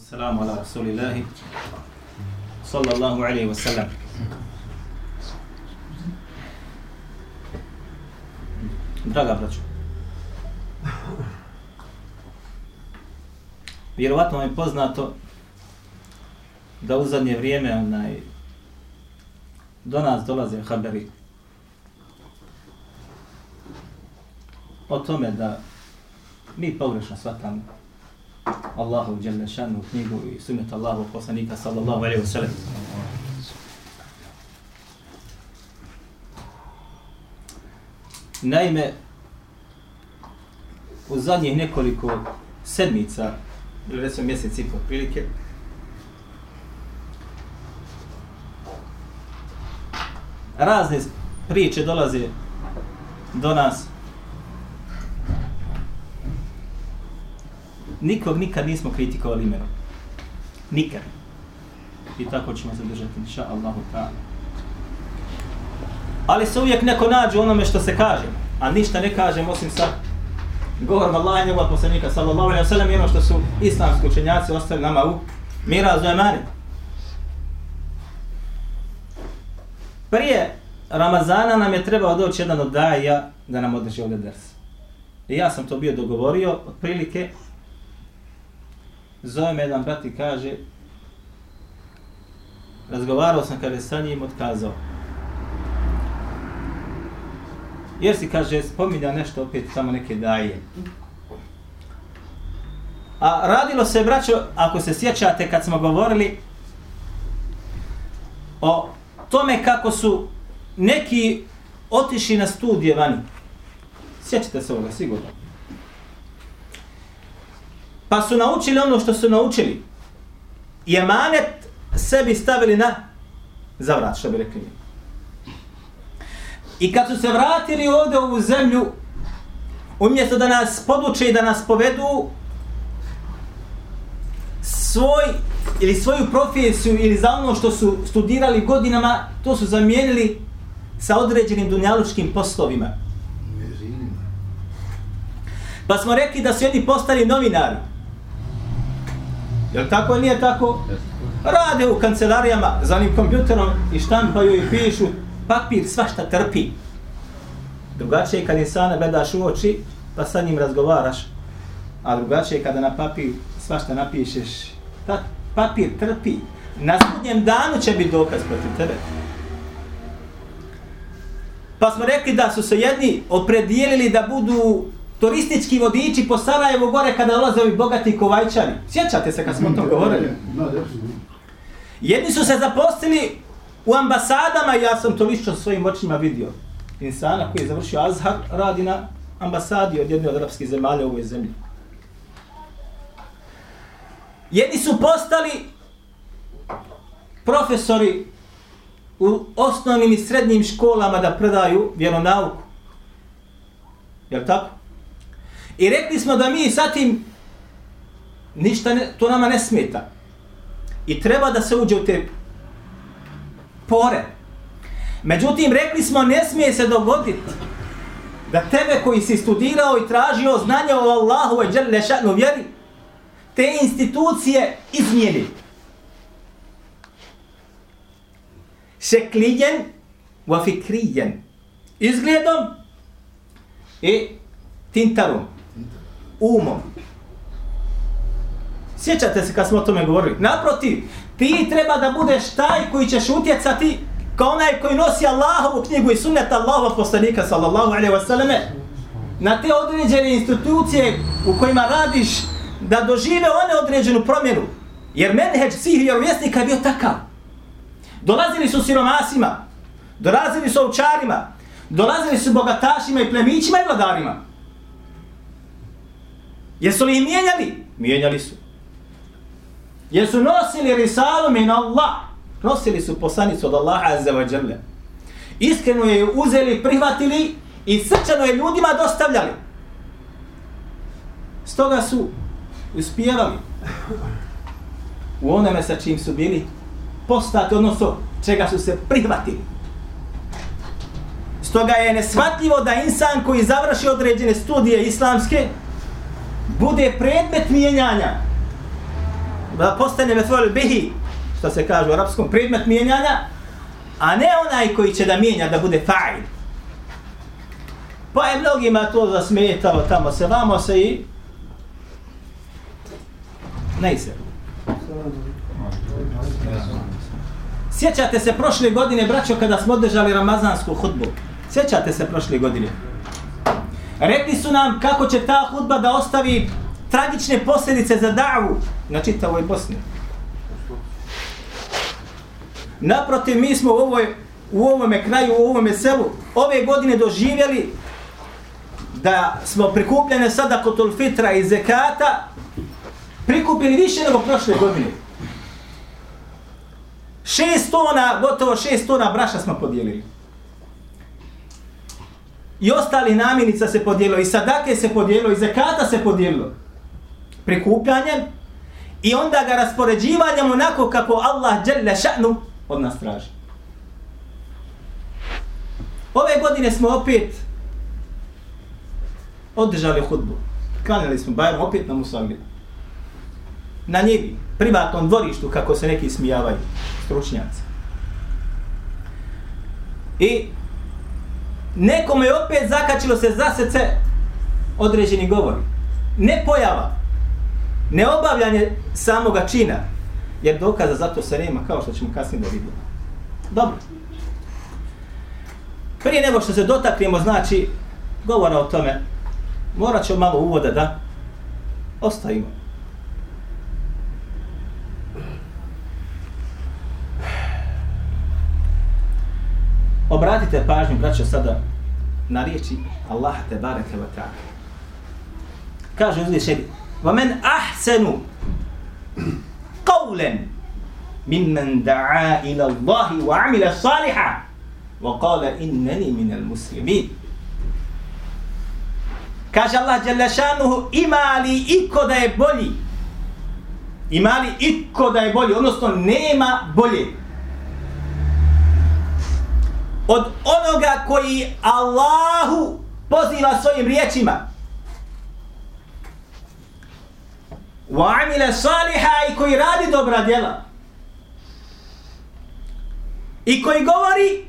والسلام على رسول الله صلى الله عليه وسلم Draga braćo, vjerovatno vam je poznato da u zadnje vrijeme onaj, do nas dolaze haberi o tome da mi pogrešno shvatamo Allahu dželle šanu knjigu i sunnet Allahu poslanika sallallahu alejhi ve sellem. Naime, u zadnjih nekoliko sedmica, ili recimo mjesec i prilike, razne priče dolaze do nas nikog nikad nismo kritikovali imenom. Nikad. I tako ćemo zadržati, inša Allahu ta'ala. Ali se uvijek neko nađe onome što se kaže, a ništa ne kažem osim sa govorom Allah i njegova poslanika, sallallahu alaihi wa sallam, i ono što su islamski učenjaci ostavili nama u mirazu emanet. Prije Ramazana nam je trebao doći jedan od daja da nam održi ovdje ders. I ja sam to bio dogovorio, otprilike, zove me jedan brat i kaže razgovarao sam kada je sa njim otkazao. Jer si, kaže, spominja nešto opet samo neke daje. A radilo se, braćo, ako se sjećate kad smo govorili o tome kako su neki otišli na studije vani. Sjećate se ovoga, sigurno pa su naučili ono što su naučili. I emanet sebi stavili na zavrat, što bi rekli. I kad su se vratili ovdje u zemlju, umjesto da nas poduče i da nas povedu, svoj ili svoju profesiju ili za ono što su studirali godinama, to su zamijenili sa određenim dunjalučkim poslovima. Pa smo rekli da su jedni postali novinari, Jel tako ili nije tako? Rade u kancelarijama za onim kompjuterom i štampaju i pišu papir svašta trpi. Drugačije je kad insana gledaš u oči pa sa njim razgovaraš. A drugačije je kada na papir svašta napišeš. Ta papir trpi. Na sudnjem danu će biti dokaz protiv tebe. Pa smo rekli da su se jedni opredijelili da budu turistički vodiči po Sarajevu gore kada dolaze ovi bogati kovajčani. Sjećate se kad smo o tom govorili? Jedni su se zapostili u ambasadama ja sam to lično svojim očima vidio. Insana koji je završio Azhar radi na ambasadi od jedne od arapskih zemalja u ovoj zemlji. Jedni su postali profesori u osnovnim i srednjim školama da predaju vjeronauku. Jel tako? I rekli smo da mi sa tim ništa ne, to nama ne smeta. I treba da se uđe u te pore. Međutim, rekli smo ne smije se dogoditi da tebe koji si studirao i tražio znanje o Allahu i Đerle šanu vjeri, te institucije izmijeni. Šeklijen wa fikrijen. Izgledom i tintarom umom. Sjećate se kad smo o tome govorili? Naprotiv, ti treba da budeš taj koji ćeš utjecati kao onaj koji nosi Allahovu knjigu i sunnet Allahova poslanika sallallahu alaihi wasallame na te određene institucije u kojima radiš da dožive one određenu promjenu. Jer menheđ svih vjerovjesnika je bio takav. Dolazili su siromasima, dolazili su ovčarima, dolazili su bogatašima i plemićima i vladarima. Jesu li ih mijenjali? Mijenjali su. Jesu nosili risalu min Allah? Nosili su poslanicu od Allaha azza wa jalla. Iskreno je uzeli, prihvatili i srčano je ljudima dostavljali. Stoga su uspjevali u onome sa čim su bili postati, odnosno čega su se prihvatili. Stoga je nesvatljivo da insan koji završi određene studije islamske, bude predmet mijenjanja. da postane mefol bihi, što se kaže u arapskom, predmet mijenjanja, a ne onaj koji će da mijenja, da bude fa'il. Pa je mnogima to zasmetalo, tamo se, vamo se i... Ne se. Sjećate se prošle godine, braćo, kada smo održali ramazansku hudbu? Sjećate se prošle godine? Rekli su nam kako će ta hudba da ostavi tragične posljedice za davu na čitavoj Bosni. Naprotiv, mi smo u, ovoj, u ovome kraju, u ovome selu, ove godine doživjeli da smo prikupljene sada kod fitra i zekata prikupili više nego prošle godine. Šest tona, gotovo šest tona braša smo podijelili. I ostali namjenica se podijelilo, i sadake se podijelilo, i zekata se podijelilo. Prikupljanjem i onda ga raspoređivanjem onako kako Allah dželle ša'nu od nas traži. Ove godine smo opet održali hudbu. Klanjali smo Bajram opet na Musalmi. Na njivi, privatnom dvorištu, kako se neki smijavaju, stručnjaci. I nekome je opet zakačilo se za srce određeni govor. Ne pojava, ne obavljanje samoga čina, jer dokaza za to se nema, kao što ćemo kasnije da vidimo. Dobro. Prije nego što se dotaknemo, znači, govora o tome, morat ćemo malo uvoda da ostavimo. Obratite pažnju, braćo, sada na riječi Allah te bareke wa ta'ala. Kaže uzvišeni, وَمَنْ أَحْسَنُ قَوْلًا مِمَّنْ دَعَا إِلَى اللَّهِ وَعَمِلَ صَالِحًا وَقَالَ إِنَّنِي مِنَ الْمُسْلِمِينَ Kaže Allah Đelešanuhu, ima li iko da je bolji? Ima li iko da je bolji? Odnosno, nema bolje. Od onoga koji Allahu poziva svojim riječima. Wa amile saliha i koji radi dobra djela. I koji govori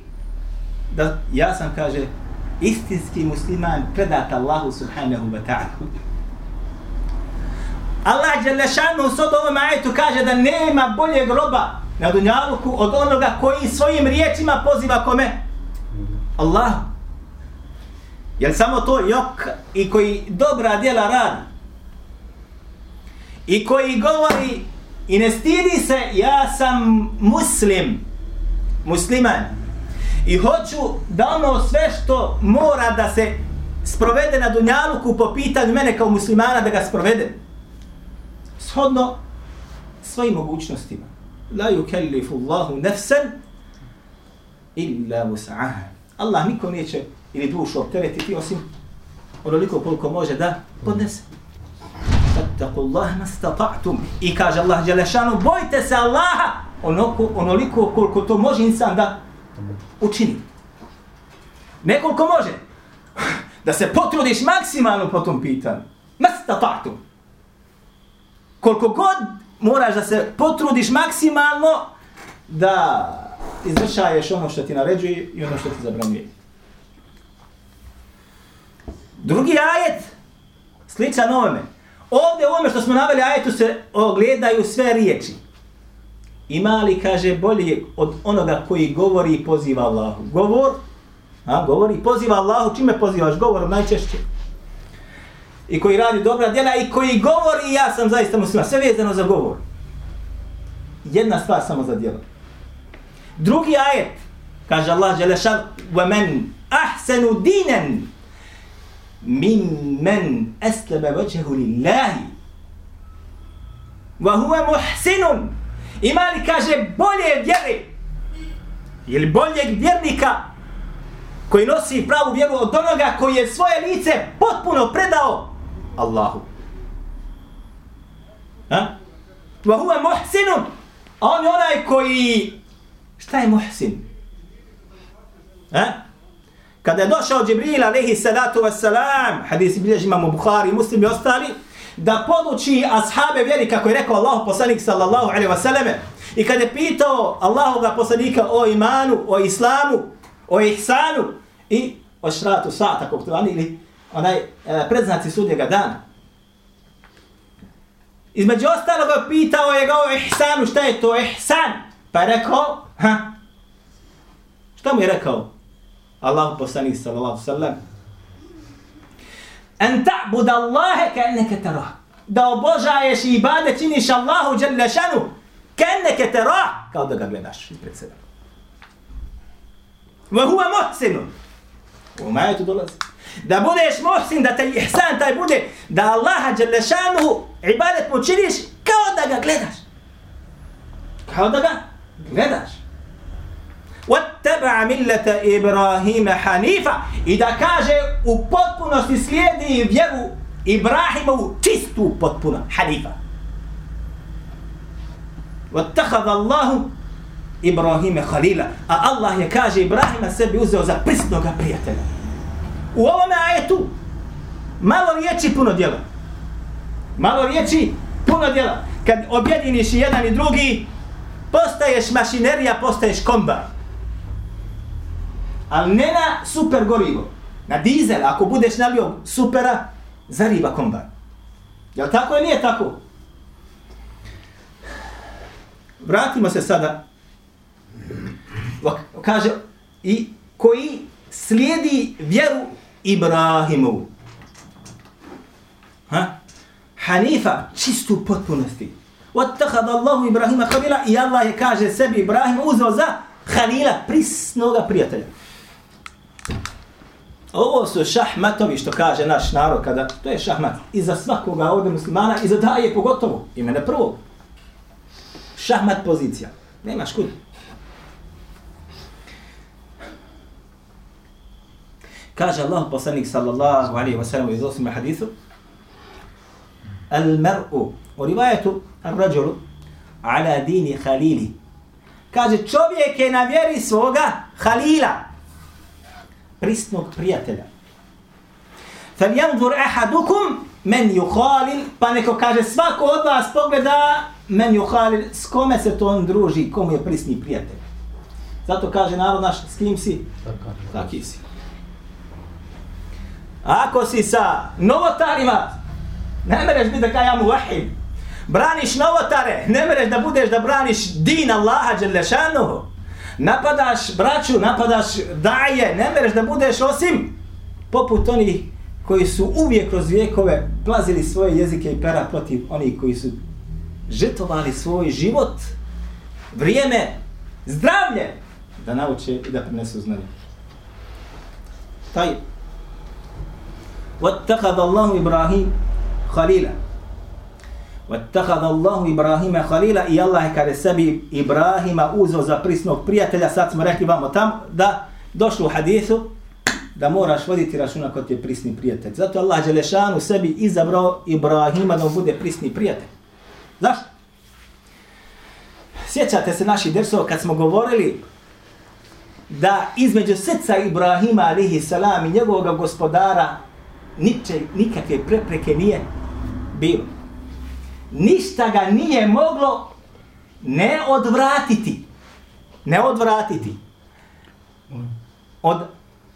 da ja sam kaže istinski musliman predat Allahu subhanahu wa ta'ala. Allah dželle šanu u sodu ovom ajetu kaže da nema boljeg roba na dunjaluku od onoga koji svojim riječima poziva kome? Allah. Jel samo to jok i koji dobra djela radi? I koji govori i ne stidi se ja sam muslim, musliman. I hoću da ono sve što mora da se sprovede na Dunjaluku po pitanju mene kao muslimana da ga sprovede. Shodno svojim mogućnostima. La yukellifu Allahu nefsen illa musa'aha. Allah niko neće ili dušu opteretiti osim onoliko koliko može da podnese. Fattakullah mastata'tum. I kaže Allah Đelešanu, bojte se Allaha onoliko, onoliko koliko to može insan da učini. Nekoliko može. Da se potrudiš maksimalno po tom pitanju. Mastata'tum. Koliko god moraš da se potrudiš maksimalno da izvršaješ ono što ti naređuje i ono što ti zabranjuje. Drugi ajet, sličan ovome. Ovdje ovome što smo naveli ajetu se ogledaju sve riječi. Ima li, kaže, bolje od onoga koji govori i poziva Allahu? Govor, a, govori i poziva Allahu, čime pozivaš? Govorom najčešće. I koji radi dobra djela i koji govori, ja sam zaista muslima. Sve vezano za govor. Jedna stvar samo za djelo. Drugi ajet, kaže Allah, Đelešan, وَمَنْ أَحْسَنُ دِينًا مِنْ مَنْ أَسْلَبَ وَجْهُ لِلَّهِ وَهُوَ مُحْسِنٌ Ima li, kaže, bolje vjere? Ili boljeg vjernika koji nosi pravu vjeru od onoga koji je svoje lice potpuno predao Allahu. Ha? Va huve muhsinun. A on je onaj koji... Šta je muhsin? A? Kada je došao Džibril alaihi salatu wassalam, hadisi bilježi imamo Bukhari, muslim i ostali, da poduči ashabe vjeri, kako je rekao Allah poslanik sallallahu alaihi wa i kada je pitao Allahoga poslanika o imanu, o islamu, o ihsanu i o šratu sata, kako to ili onaj e, predznaci sudnjega dana. Između ostaloga pitao je ga o ihsanu, šta je to ihsan? Pa je rekao, ha? Šta mu je rekao? Allah poslanik sallallahu sallam. En ta'bud Allahe ka enneke tera. Da obožaješ i ibade činiš Allahu jalla ka enneke tera. Kao da ga gledaš pred sebe. Wa huwa muhsinu. U majetu dolazi. Da budeš muhsin, da te ihsan taj bude, da Allaha jalla ibadet mu činiš kao da ga gledaš. Kao da ga gledaš. واتبع ملة إبراهيم حنيفا إذا كاجة وبطبنا سيسليدي يبيرو إبراهيم وتستو بطبنا حنيفا واتخذ الله إبراهيم خليلا الله يكاجة إبراهيم السبي أزيو za prisnoga prijatelja. U ovome ajetu malo riječi puno djela. Malo riječi puno djela. Kad objediniš jedan i drugi, postaješ mašinerija, postaješ kombar ali ne na super gorivo. Na dizel, ako budeš nalio supera, zariba kombar. Jel tako ili nije tako? Vratimo se sada. Kaže, i koji slijedi vjeru Ibrahimovu. Ha? Hanifa, čistu potpunosti. Wattakhad Allahu Ibrahima khalila i Allah je kaže sebi Ibrahim uzeo za khalila prisnoga prijatelja. Ovo su šahmatovi što kaže naš narod kada to je šahmat i za svakoga ovdje muslimana i za daje pogotovo i mene prvo. Šahmat pozicija. Nemaš kud. Kaže Allah poslanik sallallahu alaihi wa sallam iz osmi hadithu Al mar'u u rivajetu al rađulu ala dini khalili kaže čovjek je na vjeri svoga halila prisnog prijatelja. Fel janzur ahadukum men yukhalil, pa neko kaže svako od vas pogleda men yukhalil, s kome se to on druži, komu je prisni prijatelj. Zato kaže narod naš, s kim si? Taki si. Ako si sa novotarima, ne mereš biti da kaj ja mu vahim. Braniš novotare, ne mereš da budeš da braniš din Allaha Đelešanuhu napadaš braću, napadaš daje, ne mereš da budeš osim poput onih koji su uvijek kroz vijekove plazili svoje jezike i pera protiv onih koji su žetovali svoj život, vrijeme, zdravlje da nauče i da prinesu znanje. Taj واتخذ الله إبراهيم خليلا واتخذ الله إبراهيم خليلا i Allah je kada sebi Ibrahima uzeo za prisnog prijatelja, sad smo rekli vamo tam, da došlo u hadisu da moraš voditi računa kod je prisni prijatelj. Zato Allah Đelešanu sebi izabrao Ibrahima da bude prisni prijatelj. Zašto? Sjećate se naših dersova kad smo govorili da između srca Ibrahima alihi salam i njegovog gospodara niče, nikakve prepreke nije bilo ništa ga nije moglo ne odvratiti. Ne odvratiti. Od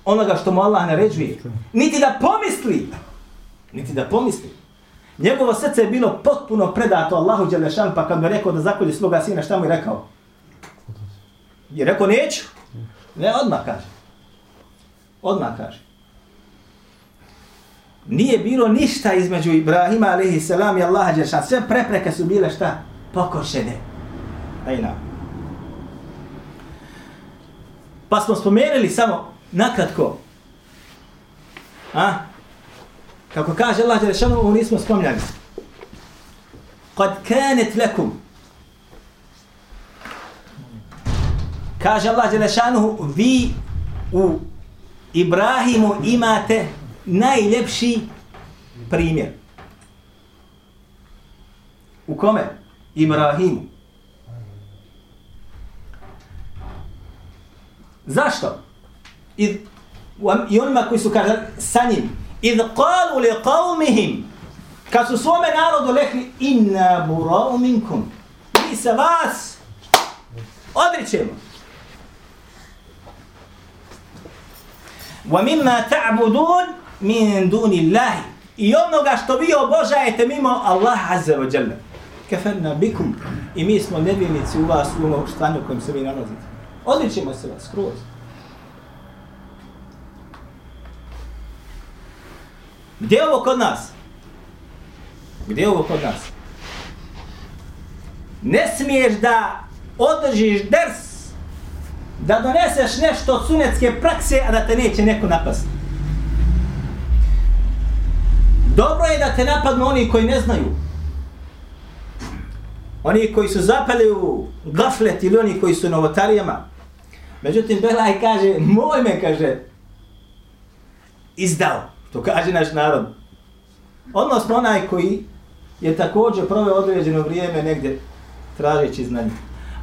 onoga što mu Allah naređuje. Niti da pomisli. Niti da pomisli. Njegovo srce je bilo potpuno predato Allahu Đelešan, pa kad mu je rekao da zakolje svoga sina, šta mu je rekao? Je rekao, neću. Ne, odmah kaže. Odmah kaže nije bilo ništa između Ibrahima alaihi salam i Allaha Đeršan. Sve prepreke su bile šta? Pokošene. Ajna. Pa smo spomenuli samo nakratko. A? Kako kaže Allah Đeršan, ovo nismo spomljali. Kad kanet lekum. Kaže Allah Đelešanuhu, vi u Ibrahimu imate najljepši primjer. U kome? Ibrahimu. Zašto? I, I onima koji su kaže sa njim. Idh qalu li qavmihim kad su svome narodu rekli inna bura'u minkum, mi se vas odričemo. Wa mimma ta'budun min duni Allahi. I onoga što vi obožajete mimo Allah Azza wa Jalla. Kafarna bikum. I mi smo nevjernici u vas u onom stanju u kojem se vi nalazite. Odličimo se vas skroz. Gdje je ovo kod nas? Gdje je ovo kod nas? Ne smiješ da održiš ders, da doneseš nešto od sunetske prakse, a da te neće neko napasti. Dobro je da te napadnu oni koji ne znaju. Oni koji su zapali u gaflet ili oni koji su novotarijama. Međutim, Belaj kaže, moj me kaže, izdao. To kaže naš narod. Odnosno onaj koji je također proveo određeno vrijeme negdje tražeći znanje.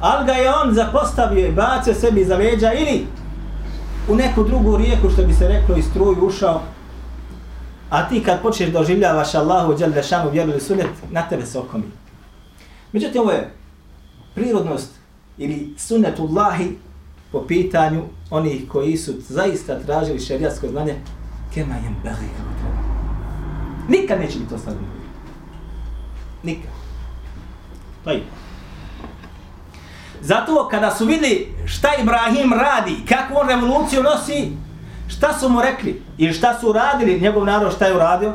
Ali ga je on zapostavio i bacio sebi za veđa ili u neku drugu rijeku što bi se reklo i struju ušao. A ti kad počneš doživljavaš Allahu džel dešanu vjeru ili sunet, na tebe se okomi. Međutim, ovo je prirodnost ili sunetullahi po pitanju onih koji su zaista tražili šerijatsko znanje kema jem beli kako treba. Nikad neće biti ostavljeno. Nikad. Pa i. Zato kada su vidjeli šta Ibrahim radi, kakvu on revoluciju nosi, šta su mu rekli i šta su radili, njegov narod šta je uradio?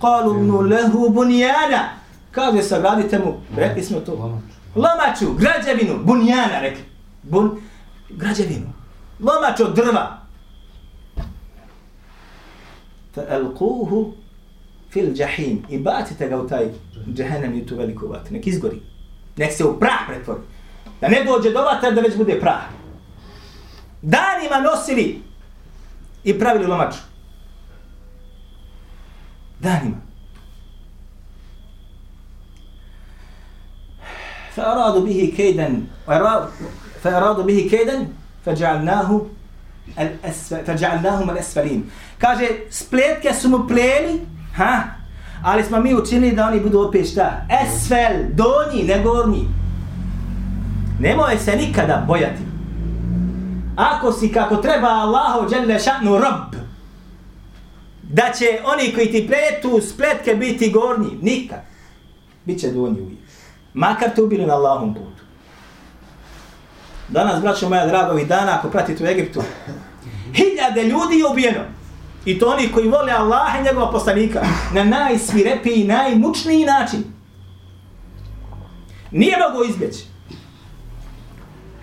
Kalu nu lehu bunijana. Kaže, sagradite mu, rekli smo to. Lomaču, građevinu, bunijana, rekli. Bun, građevinu. Lomaču od drva. Fa alquhu fil jahim. I bacite ga u taj džahenem i tu veliku vatru. Nek izgori. Nek se u prah pretvori. Da ne dođe do vatra da već bude prah. Danima nosili i pravili lomaču. Danima. فأرادوا به كيدا فأرادوا به كيدا فجعلناه الأسفل فجعلناهم الأسفلين kaže spletke su mu pleli ha ali smo mi učinili da oni budu opet šta esfel donji ne gornji nemoj se nikada bojati ako si kako treba Allahu dželle šanu rob da će oni koji ti pletu spletke biti gornji nikad biće donji uvijek Makar te ubili na Allahom putu. Danas, braćo moja dragovi dana, ako pratite u Egiptu, hiljade ljudi je ubijeno. I to oni koji vole Allaha i njegova poslanika na najsvirepiji, najmučniji način. Nije mogo izbjeći.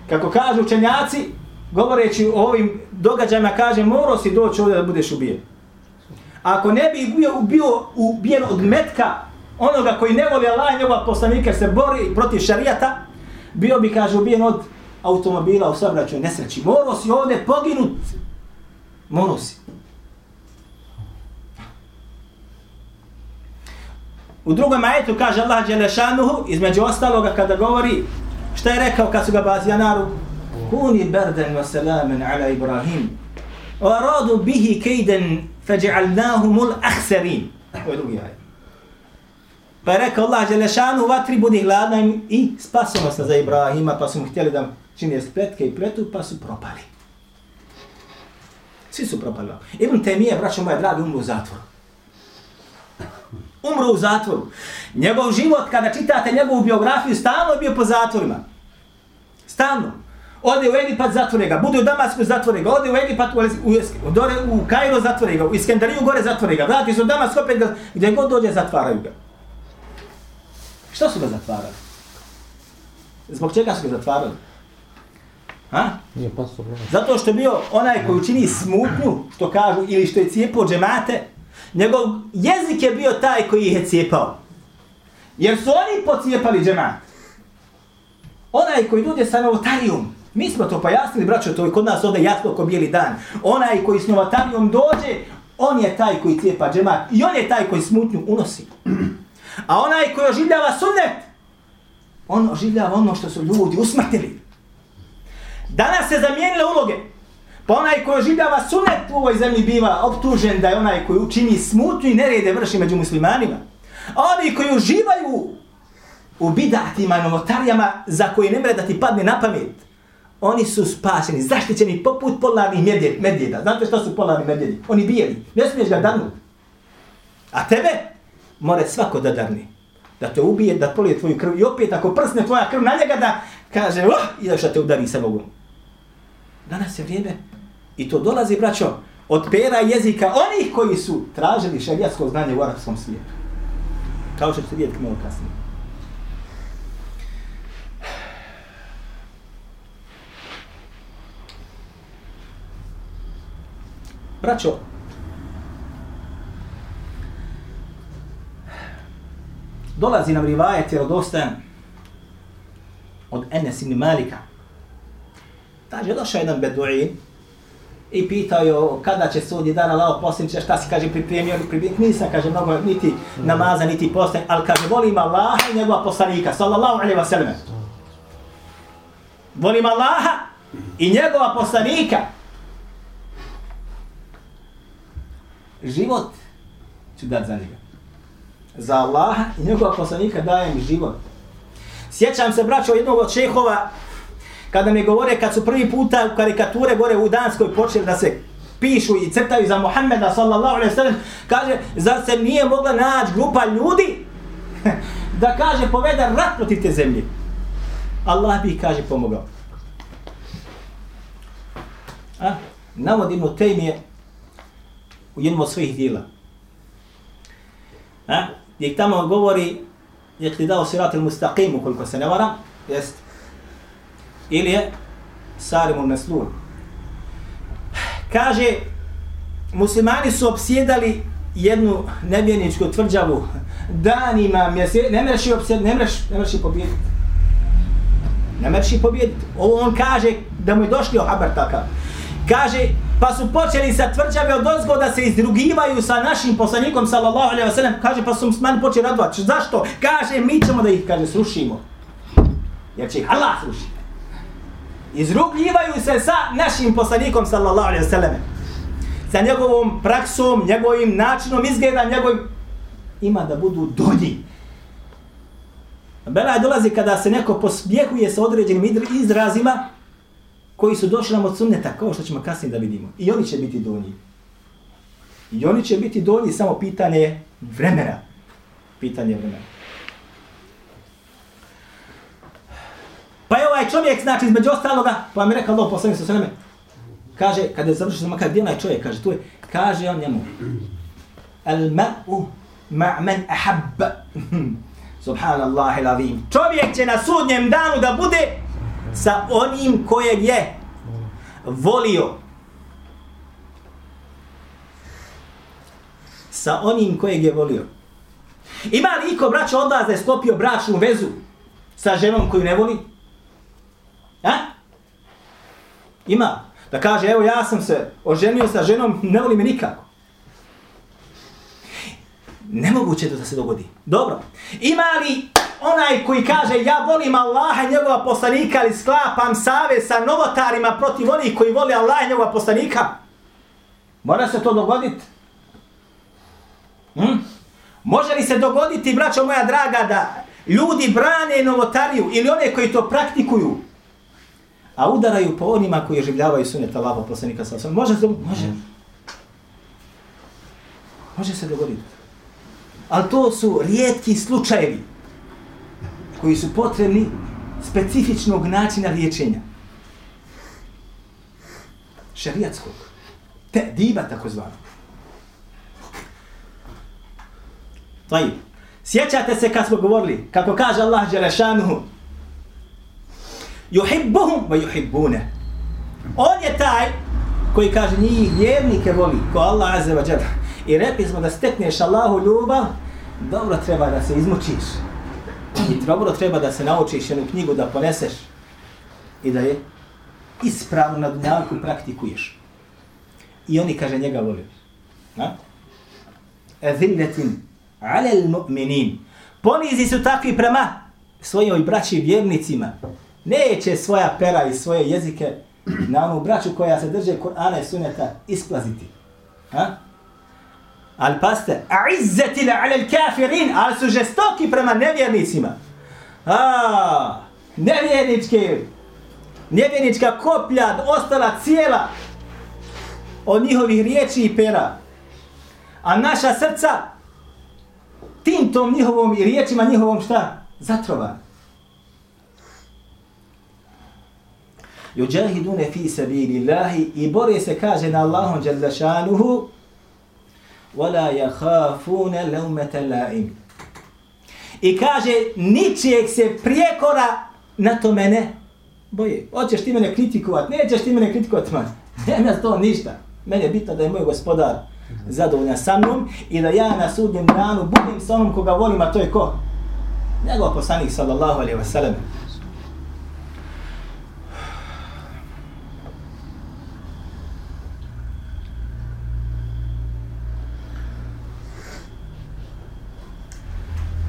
Kako kažu učenjaci, govoreći o ovim događajima, kaže, morao si doći ovdje da budeš ubijen. Ako ne bi bio, bio ubijen od metka, onoga koji ne voli Allah i njegova poslanika se bori protiv šarijata, bio bi, kaže, ubijen od automobila u sabraćoj nesreći. Morao si ovdje poginut. Morao si. U drugom ajetu kaže Allah Đelešanuhu, između ostaloga kada govori, šta je rekao kad su ga bazi naru? Kuni berden wa salamen ala Ibrahim. Wa radu bihi kejden feđi'alnahumul ahserin. Ovo je drugi ajet. Pa je rekao Allah Želešanu, u vatri budi hladna i spasimo se za Ibrahima, pa su mu htjeli da čine spletke i pletu, pa su propali. Svi su propali. Ibn Temije, braćo moje dragi, umru u zatvoru. Umru u zatvoru. Njegov život, kada čitate njegovu biografiju, stalno je bio po zatvorima. Stalno. Ode u Egipat, zatvore ga. Bude u Damasku, zatvore ga. Ode u Egipat, u, u, u, u Kairo, zatvore ga. U Iskendariju, gore, zatvore ga. Vrati se u Damasku, opet ga. Gdje god dođe, zatvaraju ga. Što su ga zatvarali? Zbog čega su ga zatvarali? Ha? Nije pasu Zato što je bio onaj koji učini smutnju, što kažu, ili što je cijepao džemate, njegov jezik je bio taj koji ih je cijepao. Jer su oni pocijepali džemat. Onaj koji dođe sa novotarijom, mi smo to pojasnili, braćo, to je kod nas ovdje jasno ko bijeli dan. Onaj koji s novotarijom dođe, on je taj koji cijepa džemat i on je taj koji smutnju unosi. A onaj koji oživljava sunnet, on oživljava ono što su ljudi usmrtili. Danas se zamijenile uloge. Pa onaj koji oživljava sunnet u ovoj zemlji biva optužen da je onaj koji učini smutnju i nerede vrši među muslimanima. A oni koji uživaju u bidatima, novotarijama za koje ne mre da ti padne na pamet, oni su spašeni, zaštićeni poput polarnih medvjeda. medjeda. Znate što su polarni medvjedi? Oni bijeli. Ne smiješ ga danuti. A tebe more svako da darni. Da te ubije, da polije tvoju krv. I opet ako prsne tvoja krv na njega da kaže, oh, i da te udari sa Bogom. Danas je vrijeme i to dolazi, braćo, od pera jezika onih koji su tražili šarijatsko znanje u arapskom svijetu. Kao što ćete vidjeti malo kasnije. Braćo, dolazi nam rivajet jer odostajan od Enes ibn Malika. Kaže, došao jedan beduin i pitao je kada će sudi dan Allah posljednice, šta si kaže pripremio, pripremio, nisam kaže mnogo niti namaza, niti posljedn, ali kaže volim Allaha i njegova poslanika, sallallahu alaihi wa sallam. Volim Allaha i njegova poslanika. Život ću dati za njega za Allaha i njegova poslanika daje mi život. Sjećam se, braćo, jednog od šehova, kada mi govore, kad su prvi puta karikature gore u Danskoj počeli da se pišu i crtaju za Muhammeda sallallahu alaihi sallam, kaže, za se nije mogla naći grupa ljudi da kaže poveda rat protiv te zemlje. Allah bi kaže pomogao. A, navodimo tejmije u jednom od svojih dijela. A, gdje tamo govori je ti dao sirat il mustaqim ukoliko se ne varam, jest. Ili je sarimul meslul. Kaže, muslimani su obsjedali jednu nevjeničku tvrđavu danima, mjese, ne mreš i obsjed, ne mreš, ne mreš i pobijediti. Ne mreš i pobijediti. Ovo on kaže da mu je došli o takav. Kaže, Pa su počeli sa tvrđave od ozgo da se izrugivaju sa našim poslanikom sallallahu alejhi ve sellem. Kaže pa su musmani počeli radovati. Zašto? Kaže mi ćemo da ih kaže srušimo. Jer će ih Allah srušiti. Izrugljivaju se sa našim poslanikom sallallahu alejhi ve sellem. Sa njegovom praksom, njegovim načinom izgleda, njegovim ima da budu donji. Bela dolazi kada se neko posmjehuje sa određenim izrazima, koji su došli nam od sunneta, kao što ćemo kasnije da vidimo. I oni će biti donji. I oni će biti donji, samo pitanje vremena. Pitanje vremena. Pa je ovaj čovjek, znači, između ostaloga, pa mi rekao Allah poslanik sa sveme, kaže, kada je završio sa makar, gdje onaj čovjek, kaže, tu je, kaže on njemu, al ma'u ma'man ahab. Subhanallah il Čovjek će na sudnjem danu da bude sa onim kojeg je volio. Sa onim kojeg je volio. Ima li iko braća od vas da je sklopio bračnu vezu sa ženom koju ne voli? A? Ima. Da kaže, evo ja sam se oženio sa ženom, ne voli me nikako. Nemoguće da se dogodi. Dobro. Ima li onaj koji kaže ja volim Allaha i njegova poslanika ali sklapam save sa novotarima protiv onih koji voli Allaha i njegova poslanika? Mora se to dogoditi? Hm? Može li se dogoditi, braćo moja draga, da ljudi brane novotariju ili one koji to praktikuju, a udaraju po onima koji življavaju sunet Allaha poslanika sa osam? Može se, može. Može se dogoditi. Ali to su rijetki slučajevi koji su potrebni specifičnog načina liječenja. Šarijatskog. Te diba tako zvano. Taj. Sjećate se kad smo govorili, kako kaže Allah Đelešanuhu, Juhibbuhum va juhibbune. On je taj koji kaže njih vjernike voli, ko Allah Azza wa Jalla. I rekli smo da stekneš Allahu ljubav, dobro treba da se izmučiš. I dobro treba da se naučiš jednu knjigu da poneseš i da je ispravno na dunjavku praktikuješ. I oni kaže njega voli. Na? Ezilletin alel mu'minin. Ponizi su takvi prema svojoj braći vjernicima. Neće svoja pera i svoje jezike na onu braću koja se drže Kur'ana i Suneta isplaziti. Ha? Ali paste, a'izzetile alel kafirin, ali su žestoki prema nevjernicima. A, nevjerničke, nevjernička koplja ostala cijela od njihovih riječi i pera. A naša srca tim tom njihovom i riječima njihovom šta? Zatrova. Juđahidune fi sabili Allahi i bore se kaže na Allahom jalla وَلَا يَخَافُونَ لَوْمَةَ lawmata. I kaže ničijeg se prijekora na to mene boje. Hoćeš ti mene kritikovat, nećeš ti mene kritikovat, man. Nema to ništa. Meni je bitno da je moj gospodar zadovoljan sa mnom i da ja na sudnjem danu budem sa onom koga volim, a to je ko? Njegov poslanik sallallahu alaihi wa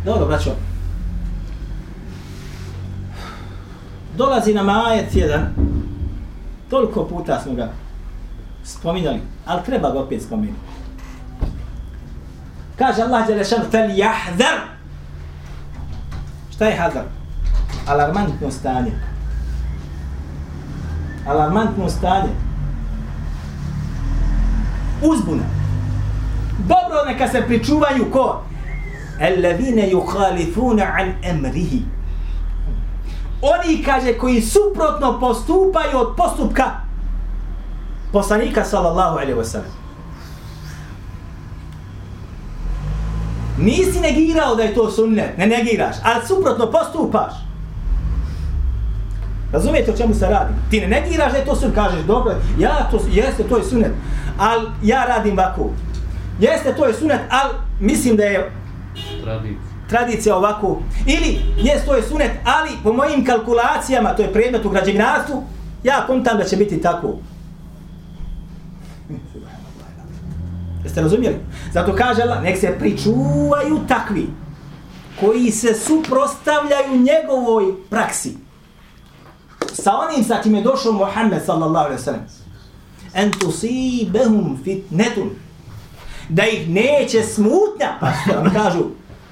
Dobro, braćo. Dolazi nam ajet jedan. Toliko puta smo ga spominjali, ali treba ga opet spomenuti. Kaže Allah Đelešan, fel jahzar. Šta je hazar? Alarmantno stanje. Alarmantno stanje. Uzbuna. Dobro neka se pričuvaju ko? Alladine yukhalifuna an amrihi. Oni kaže koji suprotno postupaju od postupka poslanika sallallahu alejhi ve sellem. Nisi negirao da je to sunnet, ne negiraš, ali suprotno postupaš. Razumijete o čemu se radi? Ti ne negiraš da je to sunnet, kažeš dobro, ja to, jeste, to je sunnet, ali ja radim ovako. Jeste, to je sunnet, ali mislim da je tradicija. tradicija ovako. Ili, jes, to je sunet, ali po mojim kalkulacijama, to je predmet u građevinarstvu, ja kontam da će biti tako. Jeste razumjeli? Zato kaže Allah, nek se pričuvaju takvi koji se suprostavljaju njegovoj praksi. Sa onim sa kim je došao Muhammed sallallahu alaihi sallam. En tusibehum fitnetun da ih neće smutnja, pa što vam kažu,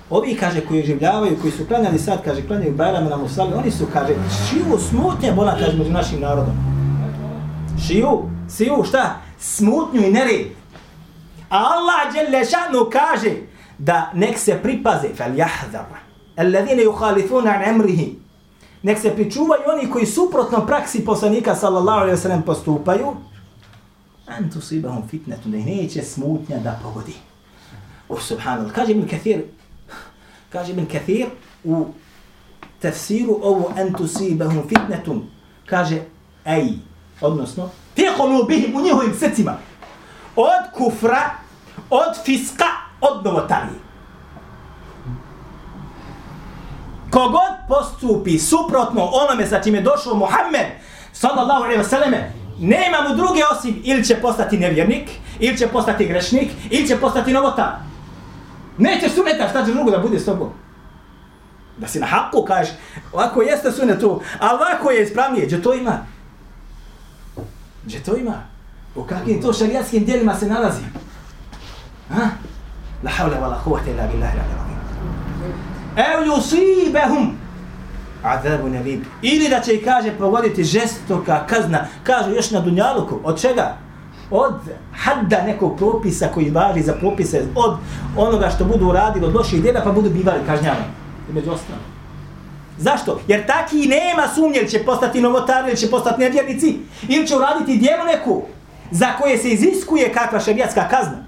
ovi, kaže, koji življavaju, koji su klanjali sad, kaže, klanjaju Bajrame na Musali, oni su, kaže, šiju smutnje, bola, kaže, među našim narodom. Šiju, siju, šta? Smutnju i nered. Allah, Đelešanu kaže, da nek se pripaze, fel jahdar, alladine yuhalifuna an emrihi, nek se pričuvaju oni koji suprotno praksi poslanika, sallallahu alaihi ve sellem postupaju, an tusibahum fitnetu, da ih neće smutnja da pogodi. Uf, subhanallah. Kaže Ibn Kathir, kaže Ibn Kathir u tefsiru ovu an tusibahum fitnetun, kaže ej, odnosno, fi qulubihim u njihovim srcima, od kufra, od fiska, od novotarije. Kogod postupi suprotno onome sa čime je došao Muhammed, sallallahu alaihi wa sallam, nema mu druge osim ili će postati nevjernik, ili će postati grešnik, ili će postati novotar. Nećeš suneta, šta će drugo da bude s tobom? Da si na haku kažeš, ovako jeste sunetu, a ovako je ispravnije, gdje to ima? Gdje to ima? U kakvim to šarijatskim dijelima se nalazi? Ha? La havle wa la huvate ila billahi la billahi. Ev yusibehum azabu nelim. Ili da će i kaže pogoditi žestoka kazna, kažu još na dunjaluku, od čega? Od hadda nekog propisa koji važi za propise, od onoga što budu uradili od loših djela, pa budu bivali kažnjavani. Među ostalo. Zašto? Jer taki nema sumnje, ili će postati novotar ili će postati nevjernici, ili će uraditi djelo neku za koje se iziskuje kakva šerijatska kazna.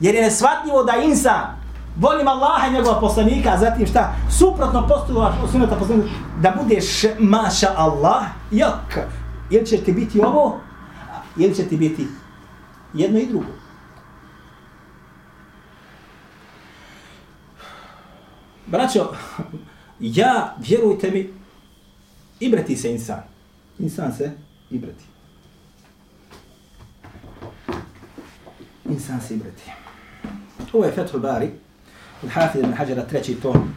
Jer je nesvatljivo da insan volim Allaha i njegova poslanika, a zatim šta? Suprotno postupaš u suneta poslanika, da budeš maša Allah, jok, ili će ti biti ovo, ili će ti biti jedno i drugo. Braćo, ja, vjerujte mi, ibrati se insan. Insan se ibrati. Insan se ibrati. Ovo je Fethul Bari, kod Hafiz ibn Hađara, treći tom.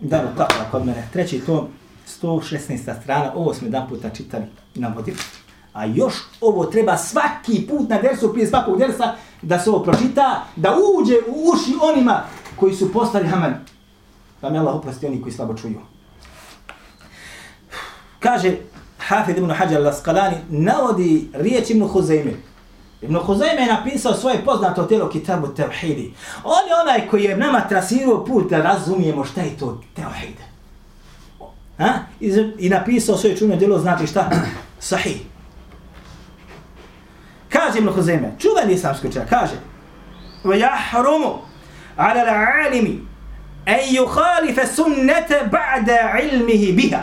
Daru takva kod mene, treći tom, 116. strana, ovo smo jedan puta čitali na vodir. A još ovo treba svaki put na dersu, prije svakog dersa, da se ovo pročita, da uđe u uši onima koji su postali haman. Pa da mi Allah oprosti oni koji slabo čuju. Kaže Hafid ibn Hajar al-Asqalani, navodi riječ ibn Huzaymi. Ibn Huzaymi je napisao svoje poznato telo Kitabu Tevhidi. On je onaj koji je nama trasirao put da razumijemo šta je to Tevhid. Ha? I, I napisao svoje čuno djelo, znači šta? Sahih. Kaže Ibn Huzaymi, čuveni islamski učenjak, kaže وَيَحْرُمُ عَلَى الْعَالِمِ أَنْ يُخَالِفَ سُنَّةَ بَعْدَ عِلْمِهِ بِهَا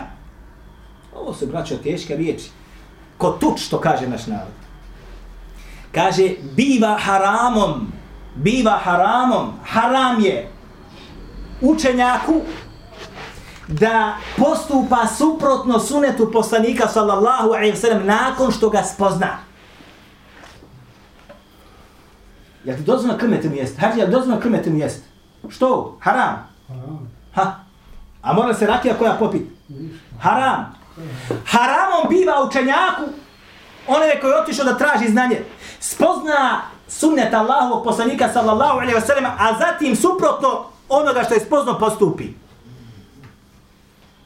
Ovo su, braćo, teške riječi. Ko tuč, što kaže naš narod. Kaže, biva haramom, biva haramom, haram je učenjaku da postupa suprotno sunetu poslanika sallallahu alaihi wa sallam nakon što ga spozna. Ja ti krmeti mu jest? Hađi, ja krmeti mu jest? Što? Haram. Haram. Ha. A mora se rakija koja popit? Haram. Haramom biva učenjaku onaj koji je otišao da traži znanje. Spozna sunnet Allahovog poslanika sallallahu alaihi wasallam, a zatim suprotno onoga što je spozno postupi.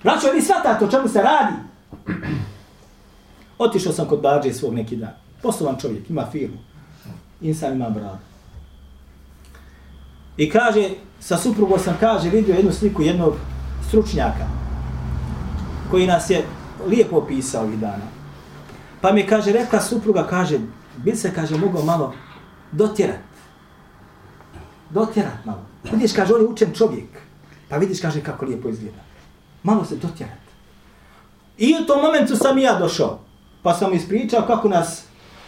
Braćo, vi shvatate o čemu se radi? Otišao sam kod Bađe svog neki dan. Poslovan čovjek, ima firmu. Insan ima bradu. I kaže, sa suprugom sam kaže, vidio jednu sliku jednog stručnjaka koji nas je lijepo opisao ovih dana. Pa mi kaže, rekla supruga, kaže, bi se, kaže, mogao malo dotjerat. Dotjerat malo. Vidiš, kaže, on je učen čovjek. Pa vidiš, kaže, kako lijepo izgleda. Malo se dotjerat. I u tom momentu sam i ja došao. Pa sam ispričao kako nas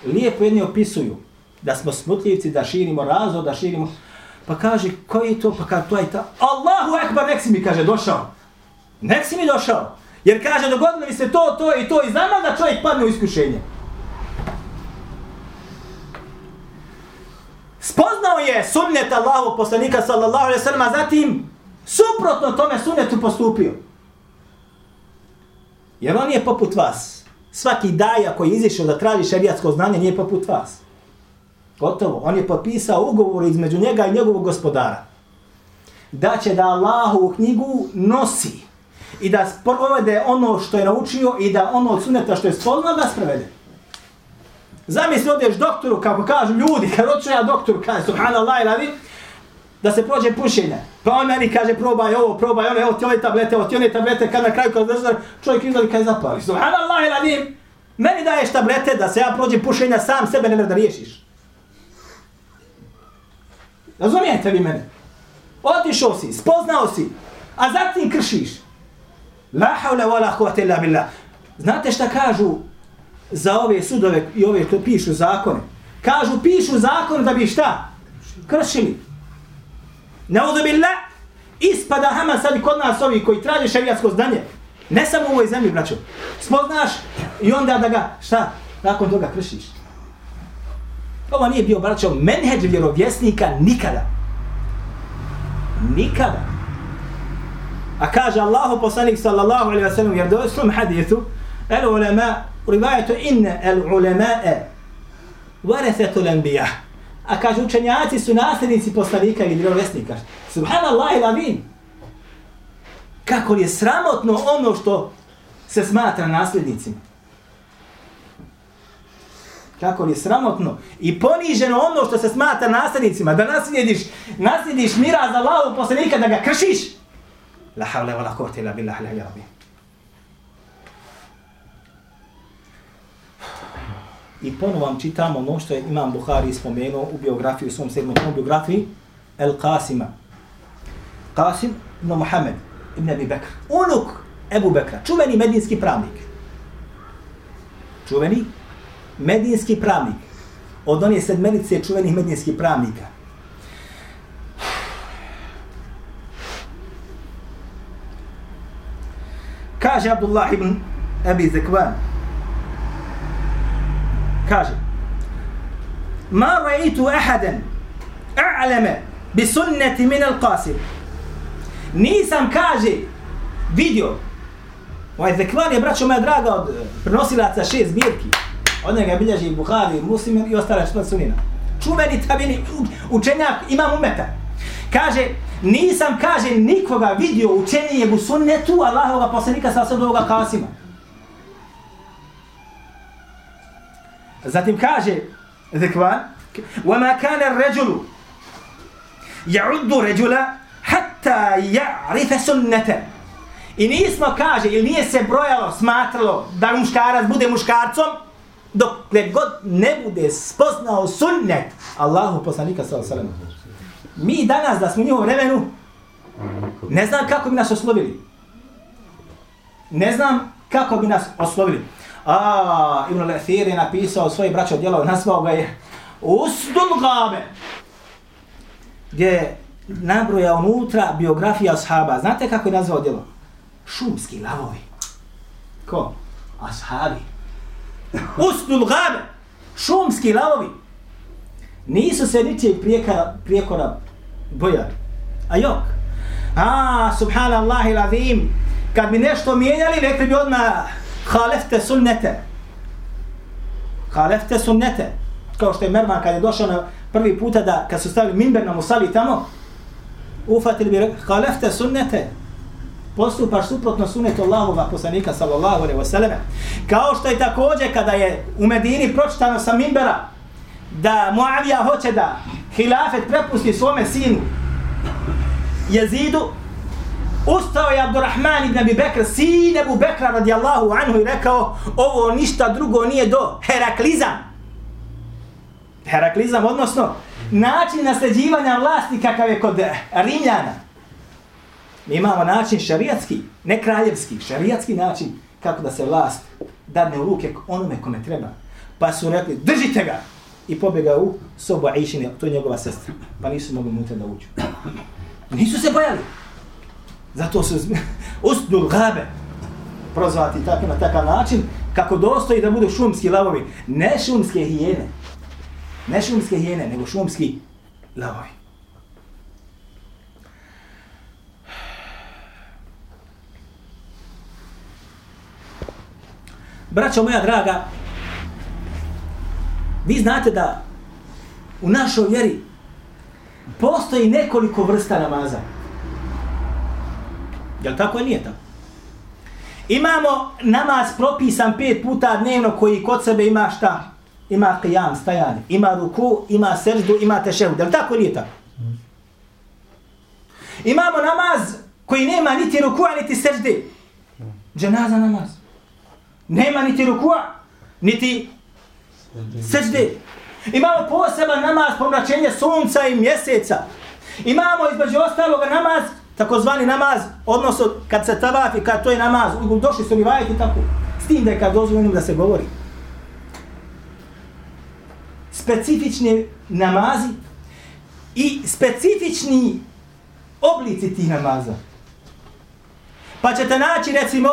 lijepo jedni opisuju. Da smo smutljivci, da širimo razvod, da širimo... Pa kaže, koji je to? Pa kaže, to je ta... Allahu ekbar, nek si mi, kaže, došao. Nek si mi došao. Jer kaže, dogodilo mi se to, to i to. I znam da čovjek padne u iskušenje. Spoznao je sunnet Allahu poslanika sallallahu alaihi sallam, a zatim suprotno tome sunnetu postupio. Jer on je poput vas. Svaki daja koji je izišao da traži šerijatsko znanje nije poput vas. Gotovo. On je potpisao ugovor između njega i njegovog gospodara. Da će da Allahu u knjigu nosi i da provede ono što je naučio i da ono od suneta što je spoznao da sprovede. Zamisli odeš doktoru, kako kažu ljudi, kad oču ja doktoru, kaže, subhanallah i da se prođe pušenje. Pa on meni kaže, probaj ovo, probaj ono, evo ti ove tablete, evo ti one tablete, kad na kraju kad zdržar, čovjek izgleda kaj zapali. Subhanallah i meni daješ tablete da se ja prođem pušenja, sam sebe ne da riješiš. Razumijete vi mene? Otišao si, spoznao si, a zatim kršiš. La hawla wala quwwata illa billah. Znate šta kažu za ove sudove i ove to pišu zakone? Kažu pišu zakon da bi šta? Kršili. Ne billah. Ispada Hamas sad kod nas ovi koji traže šerijatsko znanje. Ne samo u ovoj zemlji, braćo. Spoznaš i onda da ga, šta? Nakon toga kršiš. Ovo nije bio, braćo, menheđ vjerovjesnika nikada. Nikada. A kaže Allahu poslanik sallallahu alaihi wa sallam, jer do islam hadithu, el ulema, u rivajetu inne el ulemae, varethetu l'anbijah. A kaže, učenjaci su nasljednici poslanika ili vjerovjesnika. Subhanallah ila vin. Kako je sramotno ono što se smatra nasljednicima kako je sramotno i poniženo ono što se smatra nasljednicima, da naslijediš, naslijediš mira za Allahu poslanika da ga kršiš. La havle wa la kuvvete illa billah la ilaha I ponovo vam čitamo ono što je Imam Buhari spomenuo u biografiji, u svom sedmom biografiji, El Qasima. Qasim ibn Muhammed ibn Abi Bekr. Unuk Ebu Bekra, čuveni medinski pravnik. Čuveni medinski pravnik, od onih sedmenice čuvenih medinskih pravnika. Kaže Abdullah ibn Abi Zekvan, kaže, Ma rajitu ahadan a'lama bi sunnati min al qasim. Nisam, kaže, vidio, ovaj Zekvan je, braćo moja draga, od eh, prenosilaca šest zbirki, Od njega bilježi Buhari, Muslim i ostale četvrta sunina. čuveni tabini učenjak imam umeta. Kaže, nisam, kaže, nikoga vidio učenijeg u sunnetu Allahovog poslanika sa ovoga kasima. Zatim kaže, Zekvan, وَمَا كَانَ الرَّجُلُ يَعُدُّ رَجُلَ حَتَّى يَعْرِفَ سُنَّةً I nismo, kaže, ili nije se brojalo, smatralo da muškarac bude muškarcom, dok ne god ne bude spoznao sunnet Allahu poslanika sallallahu alejhi ve sellem. Mi danas da smo u njihovom vremenu ne znam kako bi nas oslovili. Ne znam kako bi nas oslovili. A, Ibn Lethir je napisao svoje braće djelo, nazvao ga je Usdul Gabe, gdje je nabroja unutra biografija ashaba. Znate kako je nazvao djelo? Šumski lavovi. Ko? Ashabi. Usdul Gabe. Šumski lavovi. Nisu se ničeg prijekora, prijekora bojali. A jok. A, subhanallah il azim. Kad bi nešto mijenjali, rekli bi odmah halefte sunnete. Halefte sunnete. Kao što je Mervan kad je došao na prvi puta da, kad su stavili minber na Musali tamo, ufatili bi rekao, halefte sunnete. Postupaš suprotno sunnetu Allahova poslanika sallallahu alaihi wasallam. Kao što je također kada je u Medini pročitano sa minbera da Muavija hoće da hilafet prepusti svome sinu Jezidu, Ustao je Abdurrahman ibn Abi Bekr, sin Abu Bekra radijallahu anhu i rekao, ovo ništa drugo nije do Heraklizam. Heraklizam, odnosno, način nasljeđivanja vlasti kakav je kod Rimljana. Mi imamo način šarijatski, ne kraljevski, šarijatski način kako da se vlast dadne u ruke onome kome treba. Pa su rekli, držite ga! I pobjega u sobu Aishine, to je njegova sestra. Pa nisu mogli mutra da uđu. Nisu se bojali. Zato se ustnul gabe prozvati tako na takav način kako dostoji da budu šumski lavovi. Ne šumske hijene. Ne šumske hijene, nego šumski lavovi. Braćo moja draga, vi znate da u našoj vjeri postoji nekoliko vrsta namaza. Jel tako ili nije tako? Imamo namaz propisan pet puta dnevno koji kod sebe ima šta? Ima qiyam, stajanje. Ima ruku, ima seždu, ima tešehud. Jel tako ili je tako? Imamo namaz koji nema niti rukua, niti sežde. Dženaza namaz. Nema niti rukua, niti sežde. Imamo poseban namaz pomračenje sunca i mjeseca. Imamo između ostaloga namaz takozvani namaz, odnosno kad se tavafi, kad to je namaz, došli su mi tako, s tim da je kad dozvoljeno da se govori. Specifični namazi i specifični oblici tih namaza. Pa ćete naći, recimo,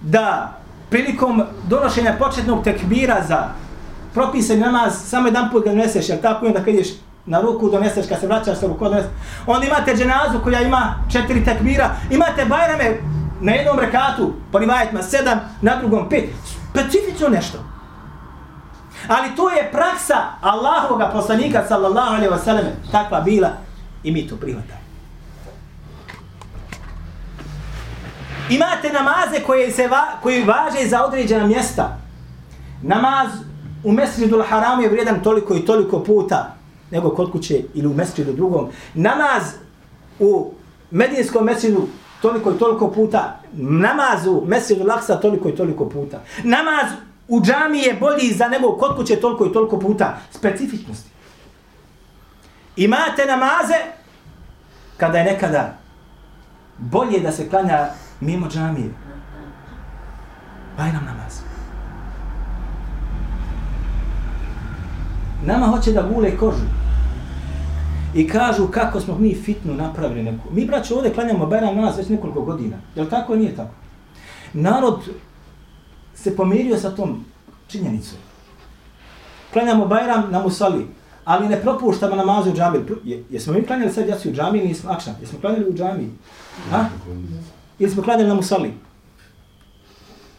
da prilikom donošenja početnog tekbira za propisan namaz, samo jedan put ga neseš, jer tako je da kad ideš na ruku doneseš kad se vraćaš sa ruku doneseš. Onda imate dženazu koja ima četiri takbira, imate bajrame na jednom rekatu, po rivajetima sedam, na drugom pet. Specifično nešto. Ali to je praksa Allahovog poslanika sallallahu alaihi ve selleme, takva bila i mi to prihvatamo. Imate namaze koje se va, koji važe za određena mjesta. Namaz u Mesridu haramu je vrijedan toliko i toliko puta nego kod kuće ili u mesčidu drugom. Namaz u medijinskom mesčidu toliko i toliko puta. Namaz u mesčidu laksa toliko i toliko puta. Namaz u džami je bolji za nego kod kuće toliko i toliko puta. Specifičnosti. Imate namaze kada je nekada bolje da se klanja mimo džamije. Bajram namaz. Nama hoće da gule kožu i kažu kako smo mi fitnu napravili neku. Mi braće, ovdje klanjamo Bajram nas već nekoliko godina. Je li tako nije tako? Narod se pomirio sa tom činjenicom. Klanjamo Bajram na Musali, ali ne propuštamo namazu u džami. Jesmo mi klanjali sad jasi u džami ili nismo akšan? Jesmo klanjali u džami? Ha? Ili smo klanjali na Musali?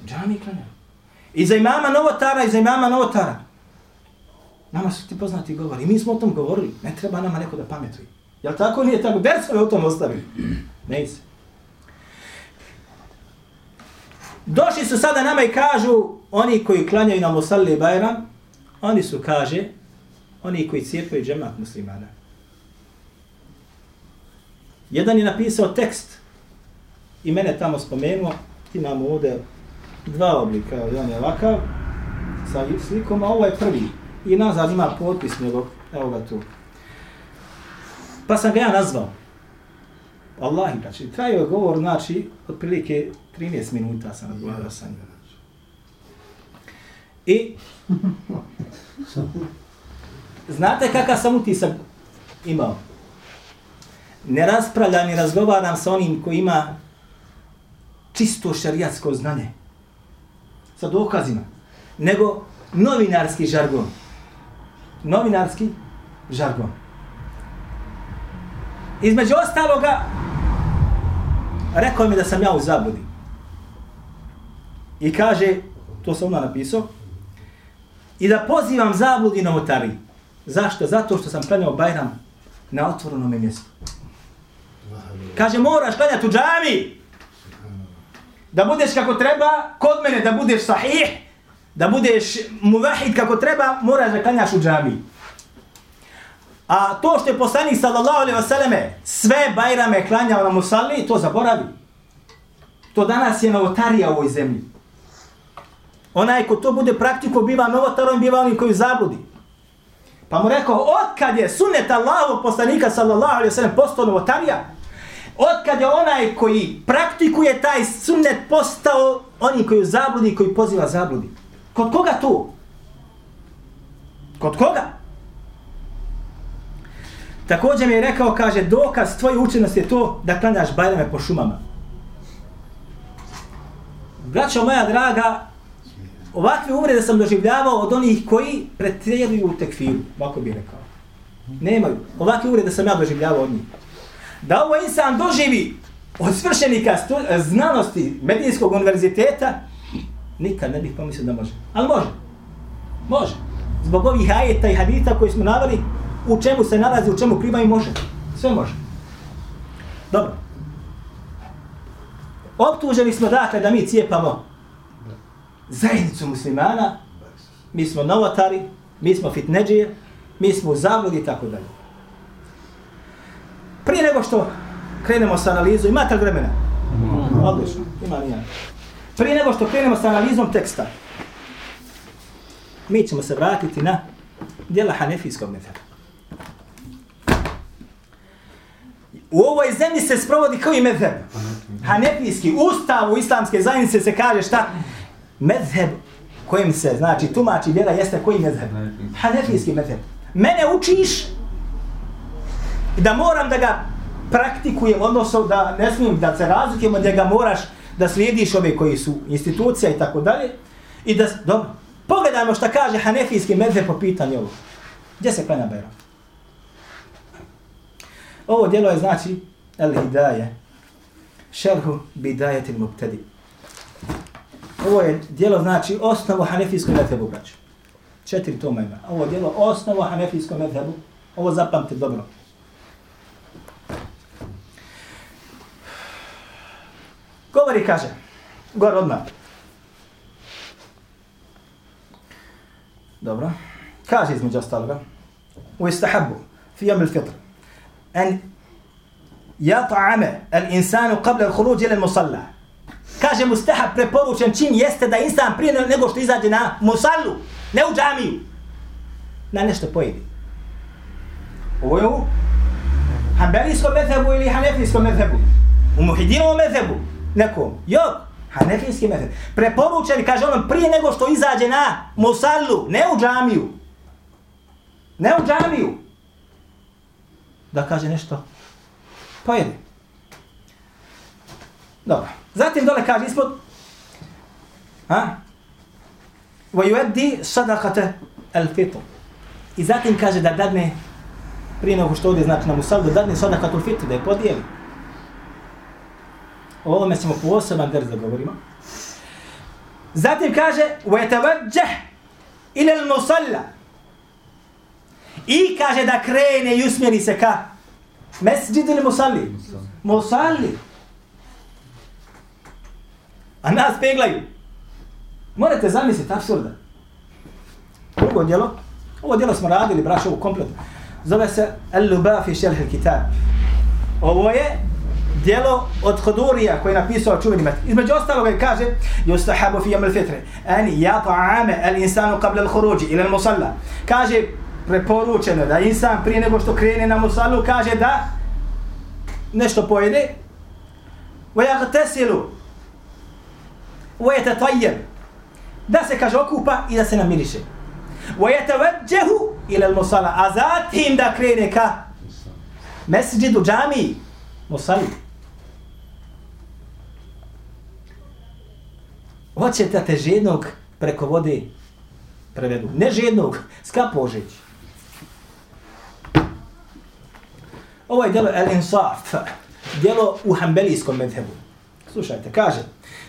Džami klanjali. I za imama Novotara, i za imama Novotara. Nama su ti poznati govori. Mi smo o tom govorili. Ne treba nama neko da pametuje. Jel tako nije tako? Der smo o tom ostavili. Ne se. Došli su sada nama i kažu, oni koji klanjaju na Musalli i Bajram, oni su, kaže, oni koji cijepaju džemat muslimana. Jedan je napisao tekst i mene tamo spomenuo, imamo ovdje dva oblika, jedan je ovakav, sa slikom, a ovo je prvi. I nazad ima potpis njegov, evo ga tu. Pa sam ga ja nazvao. Allah, znači, trajio je govor, znači, otprilike 13 minuta sam razgovarao sa njim. I, znate kakav sam utisak imao? Ne raspravljam i razgovaram sa onim koji ima čisto šarijatsko znanje. Sa dokazima. Nego novinarski žargon. Novinarski žargon. Između ostaloga, rekao mi da sam ja u zabludi. I kaže, to sam ona napisao, i da pozivam zabludi novotari. Zašto? Zato što sam klanjao Bajram na otvorenom mjestu. Kaže, moraš klanjati u džami. Da budeš kako treba, kod mene da budeš sahih, da budeš muvahid kako treba, moraš da klanjaš u džami. A to što je poslanik sallallahu alaihi selleme sve bajrame klanjao na musalli, to zaboravi. To danas je novotarija u ovoj zemlji. Onaj ko to bude praktiko biva novotarom, biva onim koji zabludi. Pa mu rekao, otkad je sunnet Allahov poslanika sallallahu alaihi wasallam postao novotarija, otkad je onaj koji praktikuje taj sunnet postao oni koji zabludi, koji poziva zabludi. Kod koga to? Kod koga? Također mi je rekao, kaže, dokaz tvoje učenosti je to da klanjaš bajrame po šumama. Braćo moja draga, ovakve uvrede sam doživljavao od onih koji pretjeruju u tekfiru, ovako bih rekao. Nemaju. Ovakve uvrede sam ja doživljavao od njih. Da ovo insan doživi od svršenika znanosti Medijinskog univerziteta, nikad ne bih pomislio da može. Ali može. Može. Zbog ovih ajeta i hadita koji smo navali, u čemu se nalazi, u čemu kliva i može. Sve može. Dobro. Optuženi smo dakle da mi cijepamo zajednicu muslimana, mi smo novotari, mi smo fitneđije, mi smo u zabludi i tako dalje. Prije nego što krenemo sa analizom, imate li vremena? Odlično, ima nijan. Prije nego što krenemo sa analizom teksta, mi ćemo se vratiti na dijela hanefijskog metara. U ovoj zemlji se sprovodi kao i medheb. Hanefijski ustav u islamske zajednice se kaže šta? Medheb kojim se, znači, tumači vjera jeste koji medheb? Hanefijski medheb. Mene učiš da moram da ga praktikujem, odnosno da ne smijem da se razlikujemo, da ga moraš da slijediš ove koji su institucija i tako dalje. I da, dobro, pogledajmo šta kaže Hanefijski medve po pitanju ovo. Gdje se klanja Bajram? Ovo djelo je znači El Hidaje, šerhu bidajeti mubtedi. Ovo je djelo znači osnovu hanefijskog medvebu, braću. Četiri toma ima. Ovo djelo osnovu hanefijskog medvebu. Ovo zapamte dobro. Govori kaže, gor odmah. Dobro. Kaže između ostaloga. U istahabu, fi jamil fitr. أن يطعم الإنسان قبل الخروج إلى المصلى kaže mustahab preporučen čin jeste da insan prije nego što izađe na musallu, ne u džamiju, na nešto pojedi. Ovo je u hanbelijskom medhebu ili hanefijskom medhebu, u muhidinovom medhebu, nekom, jo, hanefijski medheb. Preporučen, kaže on, prije nego što izađe na musallu, ne u džamiju, ne u džamiju, da kaže nešto, pojedi. Dobro. Zatim dole kaže ispod, ha? وَيُوَدِّي صَدَقَةَ الْفِطُ I zatim kaže da dadne, prije nego što ovdje znači na musal, da dadne sadaqatul fitr, da je podijeli. O ovome ćemo poseban drz da govorimo. Zatim kaže, وَيَتَوَجَّهْ إِلَى الْمُسَلَّ I kaže da krene i usmjeri se ka mesđid ili musalli? Musalli. A nas peglaju. Morate zamisliti, absurda. Drugo djelo, ovo djelo smo radili, braš, ovo kompletno. Zove se Al-Lubafi Šelh Kitab. Ovo je djelo od Hodurija koji je napisao čuveni met. Između ostaloga kaže Yustahabu fi yamil fitre Ani ja al insanu qabla al khuruji ila al musalla. Kaže preporučeno da insan prije nego što krene na musallu kaže da nešto pojede wa yaghtasilu wa yatatayyab da se kaže okupa i da se namiriše wa yatawajjahu ila al musalla a zatim da krene ka mesdžidu džami musalli Hoće da te žednog preko vode prevedu. Ne žednog, skapožeć. Ovo je djelo El Insaf, djelo u hambelijskom medhebu. Slušajte, kaže,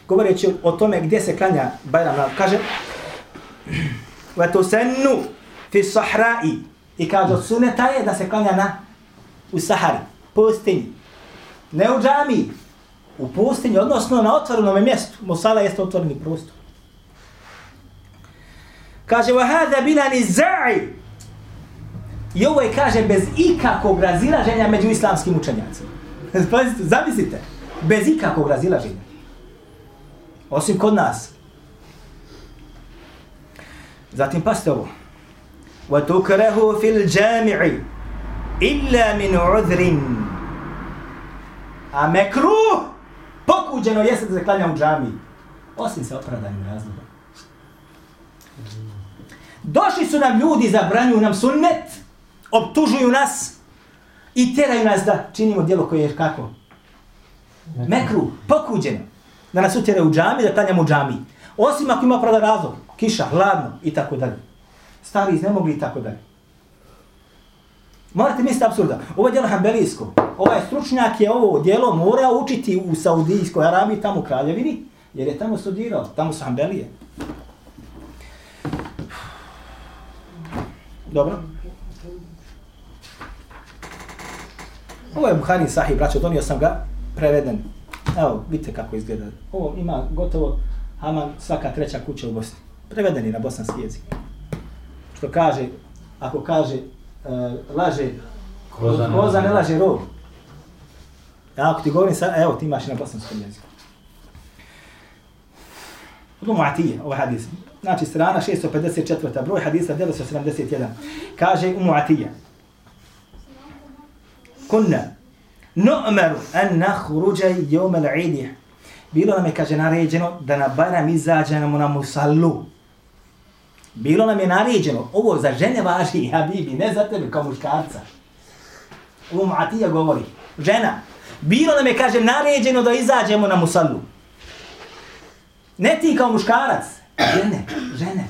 govoreći o tome gdje se klanja Bajram, kaže, وَتُسَنُّ fi sahrai. I kaže, od suneta je da se klanja na, u Sahari, pustinji. Ne u džamiji, u pustinji, odnosno na otvorenom mjestu. Musala jeste otvoreni prostor. Kaže, wa hada bila ni za'i. I ovo je, kaže, bez ikakvog razilaženja među islamskim učenjacima. Pazite, zamislite, bez ikakvog razilaženja. Osim kod nas. Zatim, pasite ovo. Wa tukrahu fil jami'i illa min udhrin. A mekruh pokuđeno jeste da se klanja u džami. Osim se opravdanim razlogom. Došli su nam ljudi, zabranjuju nam sunnet, optužuju nas i teraju nas da činimo djelo koje je kako? Mekru, pokuđeno. Da nas utjere u džami, da klanjamo u džami. Osim ako ima opravdan razlog, kiša, hladno i tako dalje. Stari iznemogli i tako dalje. Morate misliti absurda. Ovo je djelo hambelijsko. Ovaj stručnjak je ovo djelo morao učiti u Saudijskoj Arabiji, tamo u Kraljevini, jer je tamo studirao. Tamo su hambelije. Dobro. Ovo je Buharin Sahih, braćo, donio sam ga preveden. Evo, vidite kako izgleda. Ovo ima gotovo Haman svaka treća kuća u Bosni. Prevedeni na bosanski jezik. Što kaže, ako kaže laže, koza, koza ne laže rog. Ja ako ti govorim sad, evo ti imaš na bosanskom jeziku. Ovo Mu'atije, ovaj hadis. Znači, strana 654. broj hadisa 971. Kaže u Mu'atije. Kunna nu'maru an nakhruja yawm al-'id. Bilo nam je kaže naređeno da na Bajram izađemo na musallu. Bilo nam je naređeno, ovo za žene važi, Habibi, ne za tebe kao muškarca. Ovo Matija govori, žena, bilo nam je, kaže, naređeno da izađemo na musallu. Ne ti kao muškarac, žene, žene.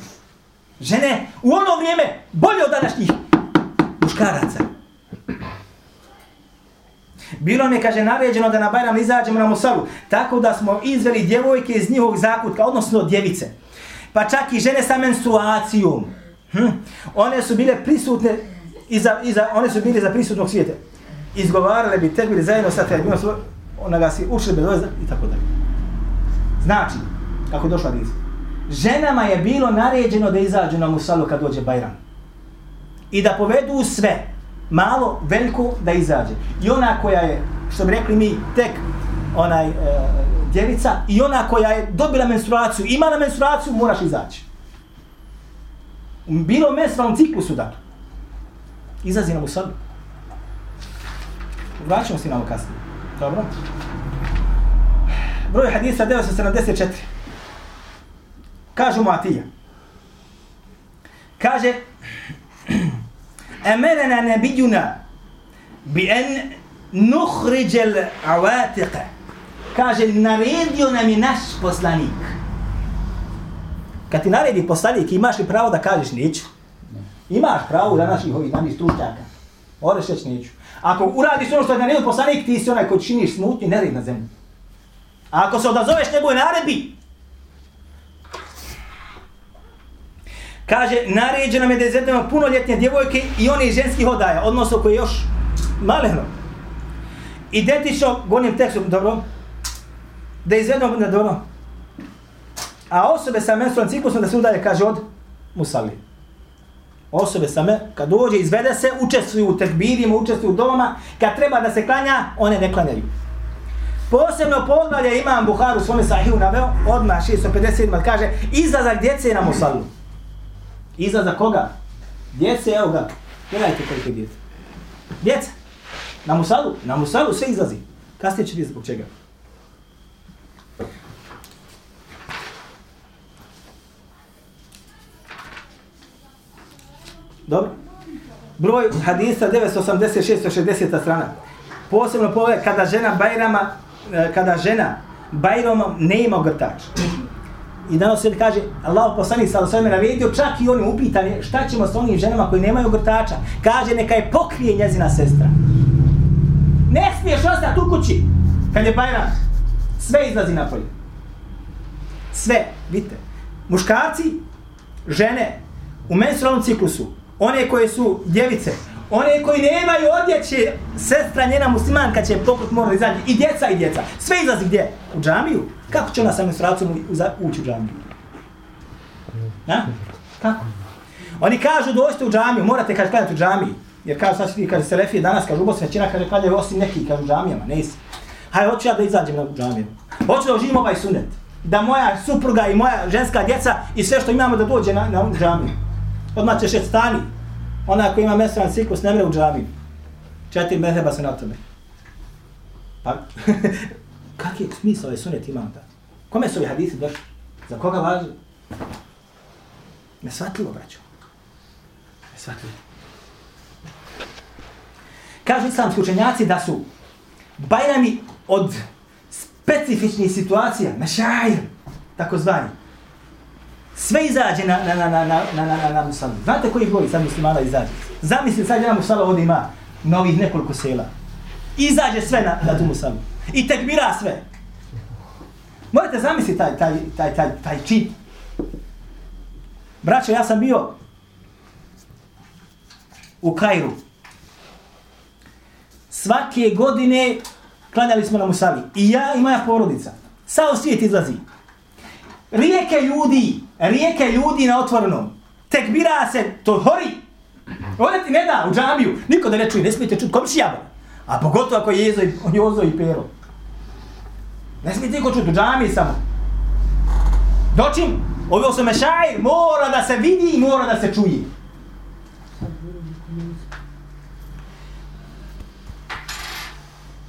Žene, u ono vrijeme, bolje od današnjih muškaraca. Bilo nam je, kaže, naređeno da na Bajram izađemo na musalu, tako da smo izveli djevojke iz njihovog zakutka, odnosno djevice pa čak i žene sa menstruacijom. Hm? One su bile prisutne iza, iza, one su bile za prisutnog svijeta. Izgovarale bi te zajedno sa te, ono ona ga si ušli bez ozda i tako dalje. Znači, kako došla riz. Ženama je bilo naređeno da izađu na musalu kad dođe Bajram. I da povedu sve, malo, veliko, da izađe. I ona koja je, što bi rekli mi, tek onaj, e, djevica i ona koja je dobila menstruaciju, ima na menstruaciju, moraš izaći. Bilo menstrualnom ciklusu dakle. Izazi na musalu. Vraćamo se na ovo kasnije. Dobro? Broj hadisa 974. Kažu mu Atija. Kaže, Emerena nebidjuna bi en nuhriđel avatiqe kaže, naredio nam je naš poslanik. Kad ti naredi poslanik, imaš li pravo da kažeš neću? Imaš pravo da naših ovih danih stručnjaka. Moraš reći neću. Ako uradiš ono što je naredio poslanik, ti si onaj koji činiš smutni nered na zemlju. A ako se odazoveš njegove naredbi, Kaže, naređeno nam je da izvedemo punoljetne djevojke i one ženski hodaja, odnosno koji još maleno. Identično, gonim tekstom, dobro, da izvedemo, na dono. a osobe sa menstrualnim ciklusom da se udaje, kaže, od musali. Osobe sa me, kad dođe, izvede se, učestvuju u tekbirima, učestvuju u domama, kad treba da se klanja, one ne klanjaju. Posebno poglavlje imam Buharu svome sahiju naveo, odmah 657, kaže, izlazak djece na musalu. Izlazak koga? Djece, evo ga, gledajte koliko je djece. Djeca, na musalu, na musalu sve izlazi. Kasnije će vidjeti zbog čega. Dobro. Broj hadisa 986-60 strana. Posebno pove kada žena Bajrama, e, kada žena Bajrama ne ima ogrtač. I danas se kaže, Allah poslani sa osvijem naredio, čak i oni upitanje, šta ćemo s onim ženama koji nemaju grtača? Kaže, neka je pokrije njezina sestra. Ne smiješ ostati u kući, kad je Bajram. Sve izlazi napolje. Sve, vidite. Muškarci, žene, u menstrualnom ciklusu, one koje su djevice, one koji nemaju odjeće, sestra njena muslimanka će pokrut mora izađi, i djeca i djeca. Sve izlazi gdje? U džamiju? Kako će ona sa menstruacijom ući u džamiju? Na? Kako? Oni kažu dođite u džamiju, morate kaže klanjati u džamiji. Jer kažu sad ti kaže Selefije danas, kažu ubos većina, kaže klanjaju osim neki, kažu džamijama, ne isi. Hajde, hoću ja da izađem na džamiju. Hoću da oživim ovaj sunet. Da moja supruga i moja ženska djeca i sve što imamo da dođe na, na džamiju. Odmah ćeš et stani. Ona koji ima menstrualni ciklus ne mre u džamiju. Četiri meheba se na tome. Pa, kak je smisla ovaj sunet imam da? Kome su ovi hadisi došli? Za koga važi? Nesvatljivo, braćo. Nesvatljivo. Kažu islamski učenjaci da su bajrami od specifičnih situacija, mešajr, tako zvani, sve izađe na, na, na, na, na, na, na, na, na musalu. Znate koji broj sad muslimana izađe? Zamisli sad jedna musala ovdje ima novih nekoliko sela. Izađe sve na, na tu musalu. I tekbira sve. Morate zamisliti taj, taj, taj, taj, taj čin. Braćo, ja sam bio u Kairu. Svake godine klanjali smo na Musali. I ja i moja porodica. Sao svijet izlazi. Rijeke ljudi, rijeke ljudi na otvorenom. Tek bira se, to hori. Ovdje ti ne da u džamiju. Niko da ne čuje, ne smijete čuti komšija. A pogotovo ako je jezo i, jozo i pero. Ne smijete niko čuti u džamiji samo. Doćim, ovo se mešaj, mora da se vidi i mora da se čuje.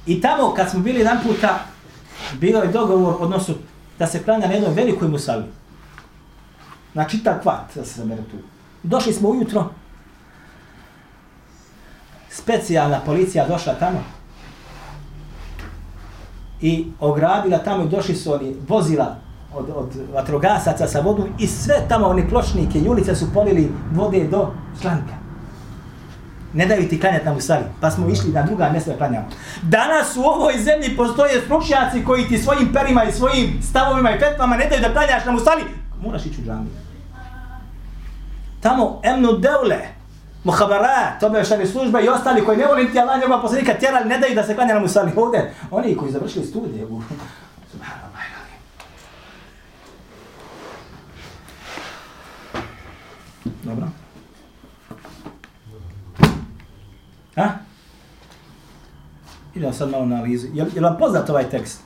I tamo kad smo bili jedan puta, bilo je dogovor, odnosno da se klanja na jednoj velikoj musavi. Na čitav kvat da se zamere tu. Došli smo ujutro, specijalna policija došla tamo i ogradila tamo i došli su oni vozila od, od vatrogasaca sa vodom i sve tamo oni pločnike i ulice su polili vode do članka ne daju ti klanjati na musali, pa smo išli na druga mjesta da klanjamo. Danas u ovoj zemlji postoje stručnjaci koji ti svojim perima i svojim stavovima i petvama ne daju da klanjaš nam u sali. moraš ići u džamiju. Tamo emnu devle, muhabara, to bi šta služba i ostali koji ne voli niti Allah njegova poslanika tjerali, ne daju da se klanja na musali. Ovdje, oni koji završili studije u... Dobro. Ha? Idemo sad malo na analizu. Je, je vam poznat ovaj tekst?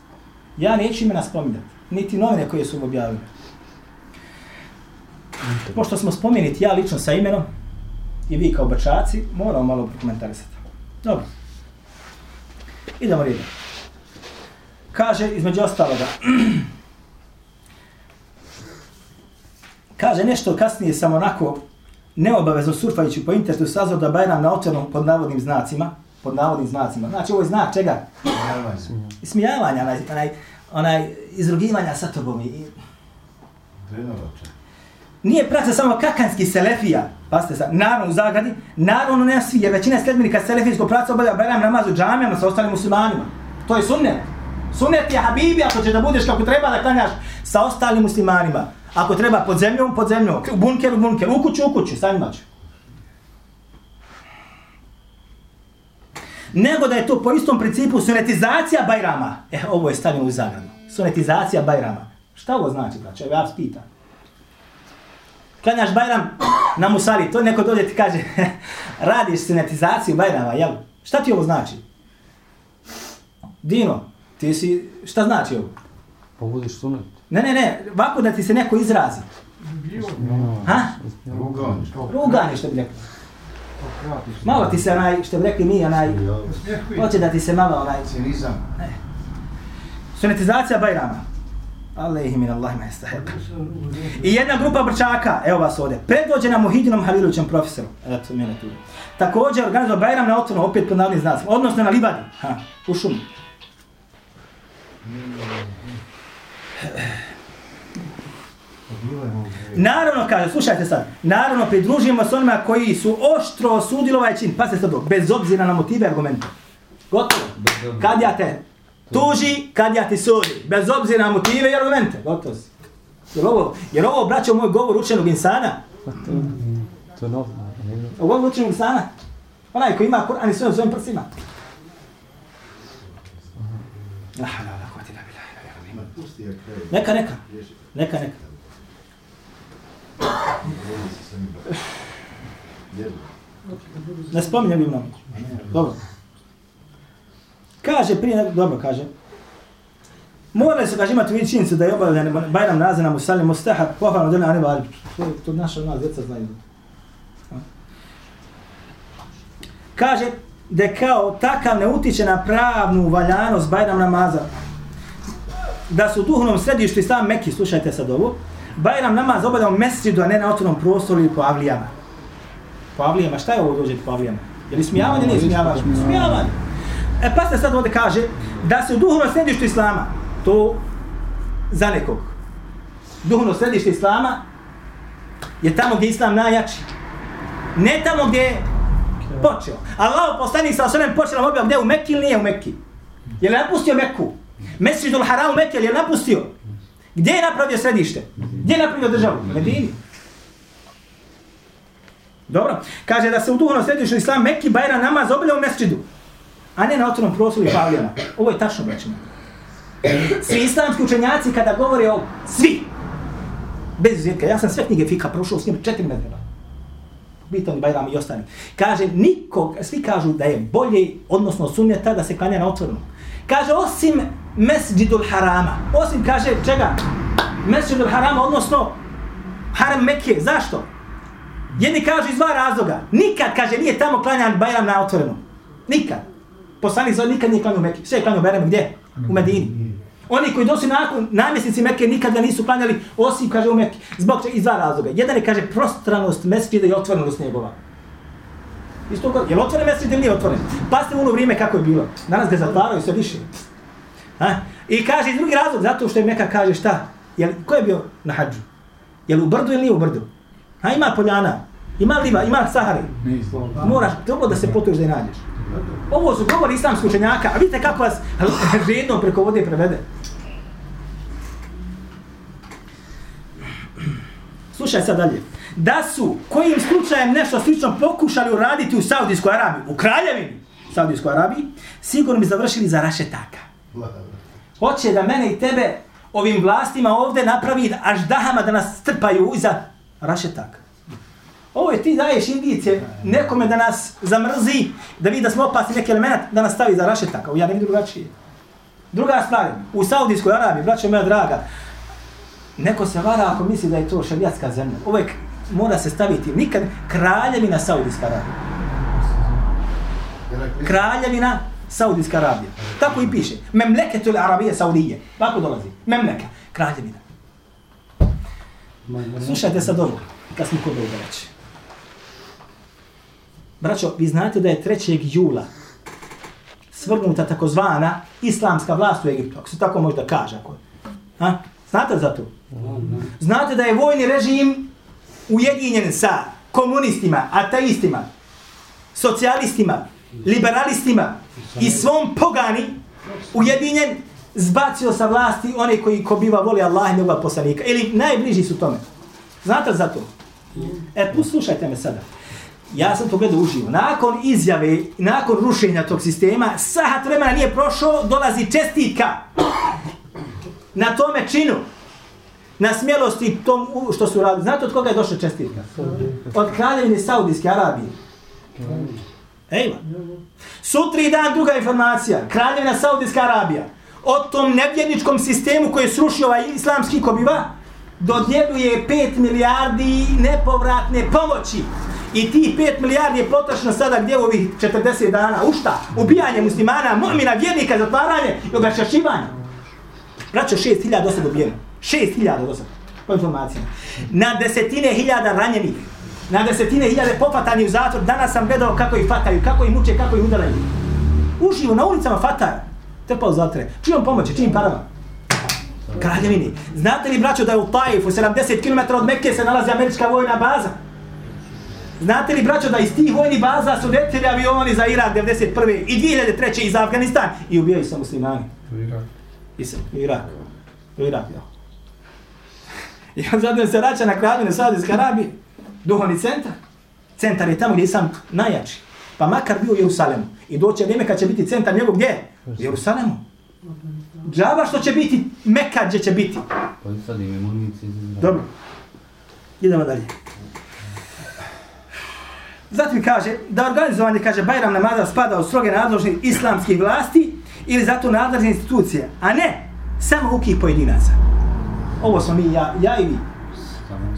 Ja neću imena spominjati. Niti novine koje su objavili. Pošto smo spomenuti ja lično sa imenom i vi kao bačaci, moramo malo prokomentarisati. Dobro. Idemo redom. Kaže, između ostaloga, kaže nešto kasnije samo onako neobavezno surfajući po internetu sazor da Bajram na otvornom pod navodnim znacima, pod navodnim znacima. Znači, ovo je znak čega? Smijavanja, onaj, onaj, onaj izrugivanja sa tobom. I... Nije praksa samo kakanski selefija, pasite sad, naravno u zagradi, naravno ono ne svi, jer većina sljedbenika selefijskog praca obavlja Bajram namaz u džamijama sa ostalim muslimanima. To je sunnet. Sunnet je Habibi, ako ćeš da budeš kako treba da klanjaš sa ostalim muslimanima. Ako treba pod zemljom, pod zemljom. U bunkeru, u bunker. U kuću, u kuću. Sa njima ću. Nego da je to po istom principu sunetizacija Bajrama. E, ovo je stavljeno u zagradu. Sunetizacija Bajrama. Šta ovo znači, braće? Ja vas pitam. Klanjaš Bajram na Musali, to neko dođe ti kaže, radiš sunetizaciju Bajrama, jel? Šta ti ovo znači? Dino, ti si, šta znači ovo? Pa budiš sunet. Ne, ne, ne, ovako da ti se neko izrazi. Ha? Rugani. Rugani, što bi rekli. Malo ti se onaj, što bi rekli mi, onaj, hoće da ti se malo onaj, Cinizam. sunetizacija Bajrama. Alehi min Allahi ma jestahek. I jedna grupa brčaka, evo vas ovdje, predvođena Muhidinom Halilovićem profesorom. Eto, mene tu. Također organizovao Bajram na otvorno, opet pod navodnim znacima, odnosno na Libadi, ha, u šumi. Naravno, kaže, slušajte sad, naravno pridružimo se onima koji su oštro osudili ovaj čin, pa se sad bez obzira na motive i argumente. Gotovo. Kad ja te tuži, kad ja ti sudi, bez obzira na motive i argumente. Gotovo si. Jer ovo, jer ovo braćo moj govor učenog insana, to, je normalno. ne? ovo je učenog insana, onaj koji ima Kur'an i svojim svojim prsima. Neka, neka, neka, neka. Ne spominjem imam. Dobro. Kaže prije, nego- dobro kaže. Morali su, kaže, imati vidio činjenicu da je obavljan Bajram nazana Musalim Mustahab, pohvalno dana Ani Vali. To, to naša nas djeca znaju. Kaže da kao takav ne utiče na pravnu valjanost Bajram namaza. Da su u duhovnom središtu i sam Meki, slušajte sad ovo, Bajram namaz obavljao u mesjidu, a ne na otvornom prostoru ili po avlijama. Po avlijama, šta je ovo dođe po avlijama? Je li smijavanje ili nije smijavanje? Smijavanje. E pa se sad ovdje kaže da se u duhovnom središtu Islama, to za nekog, duhovno središte Islama je tamo gdje je Islam najjači. Ne tamo gdje je počeo. Allah poslanik sa osvrame počeo nam objav gdje je u Mekki ili nije u Mekki. Je li napustio Mekku? Mesridul Haram u Mekki, je li napustio? Gdje je napravio središte? Gdje je napravio državu? Medini. Dobro. Kaže da se u duhovnom središtu Islam Mekki Bajra namaz obavlja u mesridu. A ne na otvornom prostoru i pavljama. Ovo je tačno, braćima. Svi islamski učenjaci kada govore o svi, bez izuzetka, ja sam sve knjige fika prošao s njim četiri medreba. Bitan Bajram i ostani. Kaže, nikog, svi kažu da je bolje, odnosno sunneta, da se klanja na otvornom. Kaže, osim Mesđidul Harama. Osim, kaže, čega? Mesđidul Harama, odnosno Haram Mekke. Zašto? Jedni kažu iz dva razloga. Nikad, kaže, nije tamo klanjan Bajram na otvorenom. Nikad. Poslanik zove nikad nije klanjao u Mekke. Sve je klanjao Bajram gdje? U Medini. Oni koji dosu nakon, namjesnici Mekke nikad ga nisu klanjali, osim, kaže, u Mekke. Zbog čega? Iz dva razloga. Jedan je, kaže, prostranost mesčida i otvorenost njegova. Isto kao, je li otvoren mesčid ili nije otvoren? Pa ste u ono vrijeme kako je bilo. Danas ga zatvaraju sve više. Ha? I kaže, iz drugi razlog, zato što je Meka kaže šta? Jel, ko je bio na hađu? Je li u brdu ili nije u brdu? Ha, ima poljana, ima liva, ima sahari. Moraš dobro da se potuješ da je nađeš. Ovo su govori islamskih učenjaka, a vidite kako vas redno preko vode prevede. Slušaj sad dalje. Da su kojim slučajem nešto slično pokušali uraditi u Saudijskoj Arabiji, u kraljevini Saudijskoj Arabiji, sigurno bi završili za rašetaka. Hoće da mene i tebe ovim vlastima ovde napravi aždahama da nas strpaju iza rašetaka. Ovo je ti daješ indicije nekome da nas zamrzi, da vidi da smo opasni neki element, da nas stavi za rašetaka. Ja ne vidim drugačije. Druga stvar, u Saudijskoj Arabiji, braćo moja draga, neko se vara ako misli da je to šarijatska zemlja. Ovo je, mora se staviti nikad kraljevina Saudijska Arabija. Kraljevina Saudijska Arabija. Tako i piše. Memleketul Arabije Saudije. Tako dolazi. Memleka. Kraljevina. Slušajte sad ovo, kad smo kod ovoga reći. Braćo, vi znate da je 3. jula svrgnuta takozvana islamska vlast u Egiptu, ako se tako može da kaže. Ako... Ha? Znate za to? Znate da je vojni režim ujedinjen sa komunistima, ateistima, socijalistima, liberalistima i svom pogani ujedinjen zbacio sa vlasti one koji ko biva voli Allah i njegova poslanika. Ili najbliži su tome. Znate za to? E, poslušajte me sada. Ja sam to gledao uživo. Nakon izjave, nakon rušenja tog sistema, sahat vremena nije prošao, dolazi čestitka na tome činu. Na smjelosti tom što su radili. Znate od koga je došla čestitka? Od kraljevine Saudijske Arabije. Ejma. Sutri dan druga informacija. Kraljevina Saudijska Arabija. O tom nevjerničkom sistemu koji je srušio ovaj islamski kobiva, dodjeljuje 5 milijardi nepovratne pomoći. I ti 5 milijardi je potrošeno sada gdje u ovih 40 dana? U šta? Ubijanje muslimana, mu'mina, vjernika, zatvaranje i obešašivanje. Braćo, 6000 osoba ubijeno. 6000 osoba. Po informacijama. Na desetine hiljada ranjenih. Na desetine hiljade popatani u zatvor. Danas sam gledao kako ih fataju, kako ih muče, kako ih udaraju. Uživo na ulicama fataju. Trpa u zatre. Čijom pomoći, čijim parama? Kraljevini. Znate li, braćo, da je u Tajifu, 70 km od Mekke, se nalazi američka vojna baza? Znate li, braćo, da iz tih vojnih baza su letili avioni za Irak 91. i 2003. i za Afganistan i ubijaju se muslimani. To je Irak. I se, u Irak. U Irak, ja. I on zatim se vraća na kraljevine Saudijske Arabije, duhovni centar. Centar je tamo gdje je sam najjači. Pa makar bio u Jerusalemu. I doće vrijeme kad će biti centar njegov gdje? U Jerusalemu. Džaba što će biti Meka gdje će biti. Pa sad im je municije iz Izraela. Dobro. Idemo dalje. Zatim kaže da organizovanje, kaže, Bajram namaza spada u stroge nadložni islamskih vlasti ili zato nadležne institucije, a ne samo uki pojedinaca. Ovo smo mi, ja, ja i vi.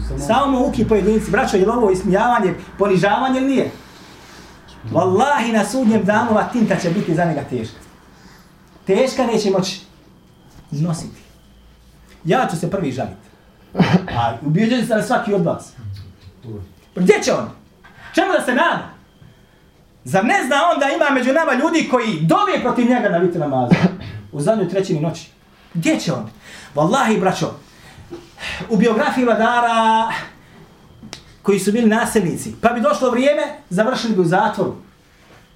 Samo, Samo uki pojedinci. Braćo, je li ovo ismijavanje, ponižavanje ili nije? Wallahi na sudnjem danu ova tinta će biti za njega teška. Teška neće moći nositi. Ja ću se prvi žaliti. A ubijeđen sam svaki od vas. Pa gdje će on? Čemu da se nada? Zar ne zna on da ima među nama ljudi koji dove protiv njega na vitu namaza? U zadnjoj trećini noći. Gdje će on? Wallahi, braćo, u biografiji vladara koji su bili nasilnici, pa bi došlo vrijeme, završili bi u zatvoru.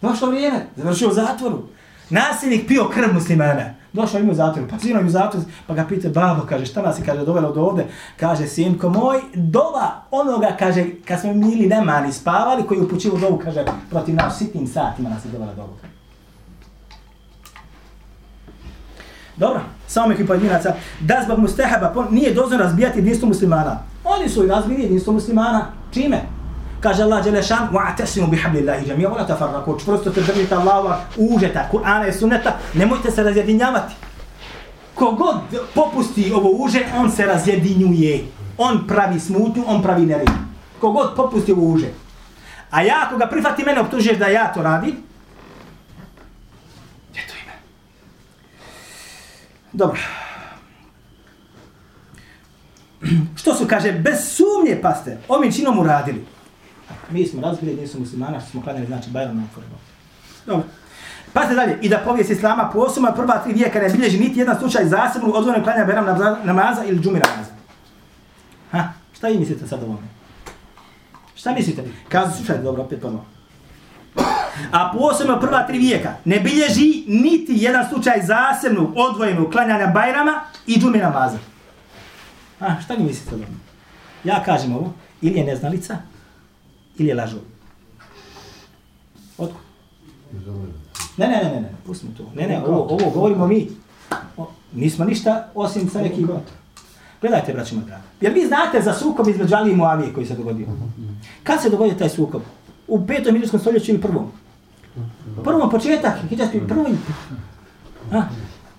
Došlo vrijeme, završio u zatvoru. Nasilnik pio krv muslimana. Došao im u zatvoru, pa sino im u zatvoru, pa ga pita, babo, kaže, šta nas je, kaže, dovelo do ovde? Kaže, sinko moj, dova onoga, kaže, kad smo mili nemani spavali, koji upućivo dovu, kaže, protiv nas sitnim satima nas je dovela do ovoga. Dobro, samo neki pojedinaca, da zbog mustahaba nije dozno razbijati jedinstvo muslimana. Oni su i razbili jedinstvo muslimana. Čime? Kaže Allah Đelešan, وَعْتَسِمُوا بِحَبْلِ اللَّهِ جَمِيعًا وَلَا تَفَرَّقُوا Čvrsto te držite Allahova užeta, Kur'ana i sunneta, nemojte se razjedinjavati. Kogod popusti ovo uže, on se razjedinjuje. On pravi smutnju, on pravi nered. Kogod popusti ovo uže. A ja, ako ga prihvati mene, optužuješ da ja to radim, gdje to ime? Dobro. Što su, kaže, bez sumnje, paste, ovim činom uradili. Mi smo razbili, nisu muslimana, što smo klanjali, znači, Bajram na Forbo. Dobro. Pazite dalje, i da povijest Islama posuma prva tri vijeka ne bilježi niti jedan slučaj zasebnu odvojeno klanja Bajram na- namaza ili džumi namaza. Ha, šta vi mislite sad o ovome? Šta mislite? Kazu, slušajte, dobro, opet ponovno. A posebno prva tri vijeka ne bilježi niti jedan slučaj zasebnu odvojenu klanjanja Bajrama i džume namaza. A, šta vi mislite o tome? Ja kažem ovo, ili je neznalica, ili je lažov. Otkud? Ne, ne, ne, ne, ne, pustimo to. Ne, ne, ovo, ovo govorimo mi. O, nismo ništa osim sa gotovo. Gledajte, braćo moja draga. Jer vi znate za sukob između Ali i Muavije koji se dogodio. Kad se dogodio taj sukob? U petom milijskom stoljeću ili prvom? Prvom početak, hiđarski prvi. A?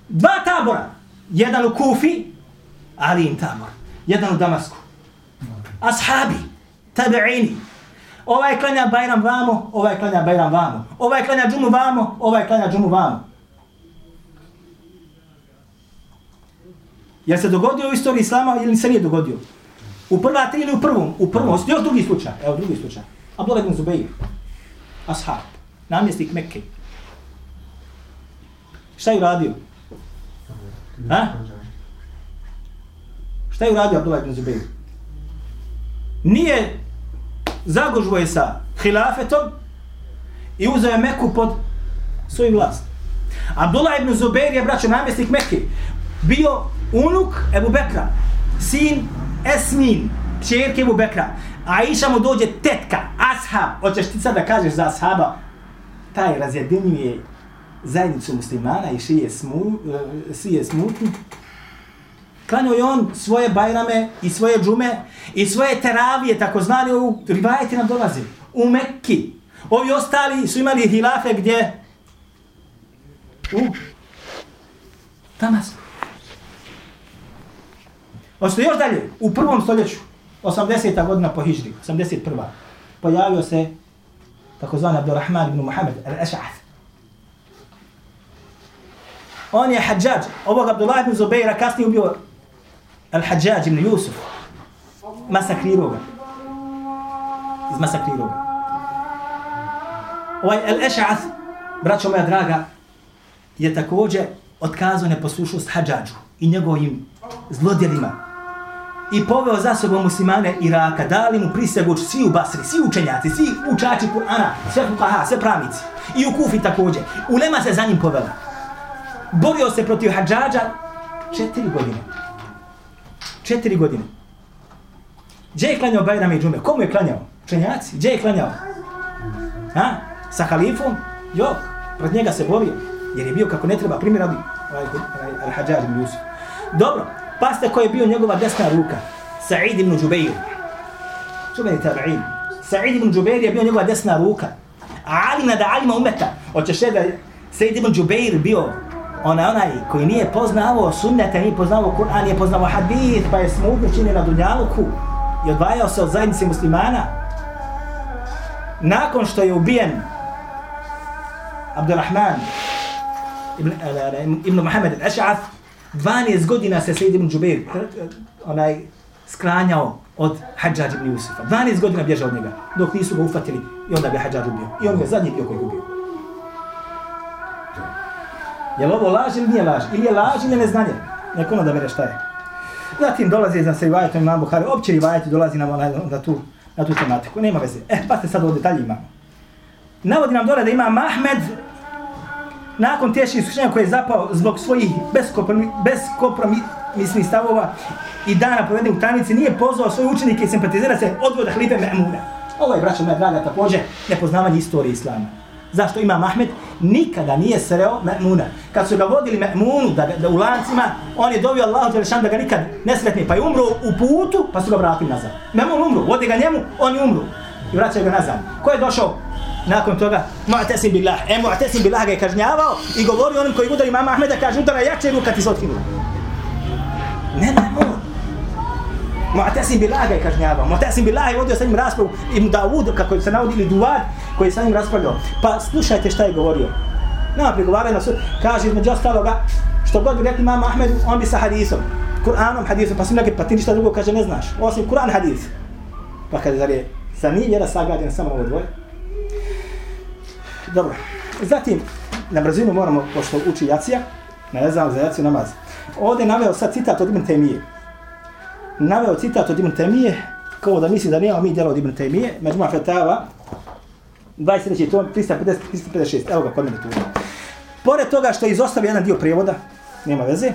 Dva tabora. Jedan u Kufi, Ali im tabor. Jedan u Damasku. Ashabi, tabi'ini. Ovaj klanja Bajram vamo, ovaj klanja Bajram vamo. Ovaj klanja džumu vamo, ovaj klanja džumu vamo. Jel se dogodio u istoriji Islama ili se nije dogodio? U prva tri ili u prvom? U prvom, osim još drugi slučaj. Evo drugi slučaj. Abdullah ibn Zubayr. Ashab. Namjestnik Mekke. Šta je uradio? Ha? Šta je uradio Abdullah ibn Zubayr? Nije zagužvo je sa hilafetom i uzeo je Meku pod svoju vlast. Abdullah ibn Zubair je, braćo, namjesnik Mekke. Bio unuk Ebu Bekra, sin Esmin, čerke Ebu Bekra. A Iša mu dođe tetka, ashab. Hoćeš ti sad da kažeš za ashaba? Taj razjedinjuje zajednicu muslimana i šije, smu, uh, šije smutnu. Klanio je on svoje bajrame i svoje džume i svoje teravije, tako znali, u rivajeti nam dolazi. U Mekki. Ovi ostali su imali hilafe gdje? U Damasku. Ošto još dalje, u prvom stoljeću, 80. godina po Hiđri, 81. pojavio se takozvani Abdurrahman ibn Muhammed al-Ash'ath. On je hađađ, ovog Abdullah ibn Zubeira kasnije ubio Al-Hajjaj ibn Yusuf Masakrirao ga. Izmasakrirao ga. Ovaj al-Ash'ath, braćo moja draga, je također otkazao neposlušnost Hadžađu i njegovim zlodjelima i poveo za sobom muslimane Iraka, dali mu prisegu svi u Basri, svi učenjaci, svi učači Kur'ana, sve fukaha, sve pravnici. I u Kufi također. Ulema se za njim povela. Borio se protiv Hadžađa četiri godine. Četiri godine. Gdje je klanjao Bajrame i Džume? Komu je klanjao? Učenjaci. Gdje je klanjao? Ha? Sa halifom? Jok. Pred njega se borio. Jer je bio kako ne treba primjer radi ovaj, ovaj, Al-Hajjaj ibn Yusuf. Dobro. Pasta koji je bio njegova desna ruka. Sa'id ibn Džubeir. Čuveni tabi'in. Sa'id ibn Džubeir je bio njegova desna ruka. A Ali nada alima umeta. Hoćeš da Sa'id ibn Džubeir bio onaj onaj koji nije poznavao sunnete, nije poznavao Kur'an, nije poznavao hadith, pa je smutno činio na dunjaluku i odvajao se od zajednice muslimana. Nakon što je ubijen Abdurrahman ibn, eh, eh, eh, ibn Muhammed al-Ash'af, 12 godina se Sejid ibn Džubeir onaj skranjao od Hadžađ ibn Jusufa. 12 godina bježao od njega, dok nisu ga ufatili i onda bi Hadžađ ubio. I on je zadnji bio koji je ubio. Je li ovo laž ili nije laž? Ili je laž ili neznanje? Neko ono da vere šta je. Zatim dolazi za se rivajetom imam Buhari, opće rivajeti dolazi na, na, na, tu, na tu tematiku. Nema veze. E, pa se sad u detaljima. imamo. Navodi nam dole da ima Mahmed nakon teških iskušenja koje je zapao zbog svojih beskompromisnih stavova i dana provede u tanici, nije pozvao svoje učenike i simpatizira se odvoda hlipe Me'muna. Ovo je, braćo moja draga, također nepoznavanje istorije Islama. Zašto ima Mahmed? Nikada nije sreo Me'muna. Kad su ga vodili Me'munu da, da u lancima, on je dovio Allahu Đelešan da ga nikad ne sretne. pa je umro u putu, pa su ga vratili nazad. Me'mun umro, vode ga njemu, on je umro. I vraćaju ga nazad. Ko je došao? nakon toga Mu'tasim billah. E Mu'tasim billah ga je kažnjavao i govori onim koji udari mama Ahmeda, kaže udara jače ruka ti se otkinula. Mu'tasim billah ga je kažnjavao. Mu'tasim billah je vodio sa njim raspravu Ibn Dawud, kako se navodi, ili Duad, koji je sa njim raspravljao. Pa slušajte šta je govorio. Nama prigovaraju na sud. Kaže između ostaloga, što god bi rekli mama Ahmedu, on bi sa hadisom. Kur'anom, hadisom, pa su mnogi, pa ti ništa drugo kaže ne znaš. Osim Kur'an, hadis. Pa kaže, zar je, zar nije vjera sagrađena samo ovo dvoje? Dobro. Zatim, na brzinu moramo, pošto uči jacija, ne znam za jaciju namaz. Ovdje naveo sad citat od Ibn Temije. Naveo citat od Ibn Taymije, kao da misli da nema mi djelo od Ibn Taymije, Međuma Fetava, 23. tom, 350, 356, evo ga kod mene tu. Pored toga što je izostavio jedan dio prijevoda, nema veze,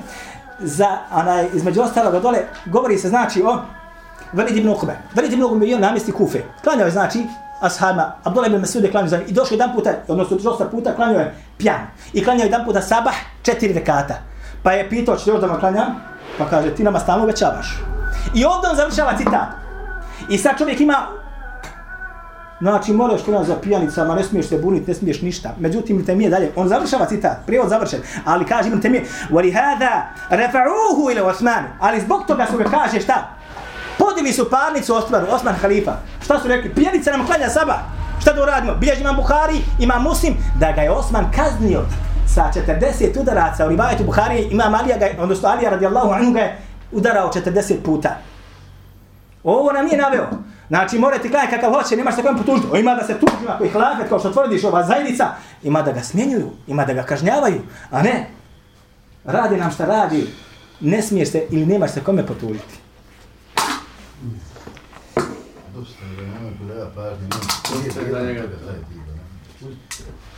za, onaj, između ostaloga dole, govori se znači o Velid ibn Ukbe. Velid ibn Ukbe je bio namjesti Kufe. Klanjao je znači ashabima, Abdullah ibn Masud je klanio za njim. I došao jedan puta, odnosno dosta puta, klanjao je pjan. I klanio jedan puta sabah, četiri rekata. Pa je pitao, ćete još da vam klanjam? Pa kaže, ti nama stalno većavaš. I ovdje on završava citat. I sad čovjek ima Znači, moraš kod nas za pijanicama, ne smiješ se buniti, ne smiješ ništa. Međutim, Ibn Temije dalje, on završava citat, prijevod završen, ali kaže Ibn Temije, وَلِهَذَا رَفَعُوهُ إِلَى Osman. Ali zbog toga su ga kaže šta? Podili su parnicu Osmanu, Osman Halifa. Šta su rekli? Pijanica nam klanja saba. Šta da uradimo? Bilježi imam Buhari, ima Muslim, da ga je Osman kaznio sa 40 udaraca u rivajetu Buhari, ima Alija, ga, odnosno Alija radijallahu anhu ga je udarao 40 puta. Ovo nam nije naveo. Znači, morate klanjati kakav hoće, nemaš se kojem potužiti. O, ima da se tuži, ako ih hlafet, kao što tvrdiš, ova zajednica, ima da ga smjenjuju, ima da ga kažnjavaju, a ne, radi nam šta radi, ne smiješ se ili nemaš se kome potužiti. Dosta je, nema kolega pažnje, nema. Nije taj ti,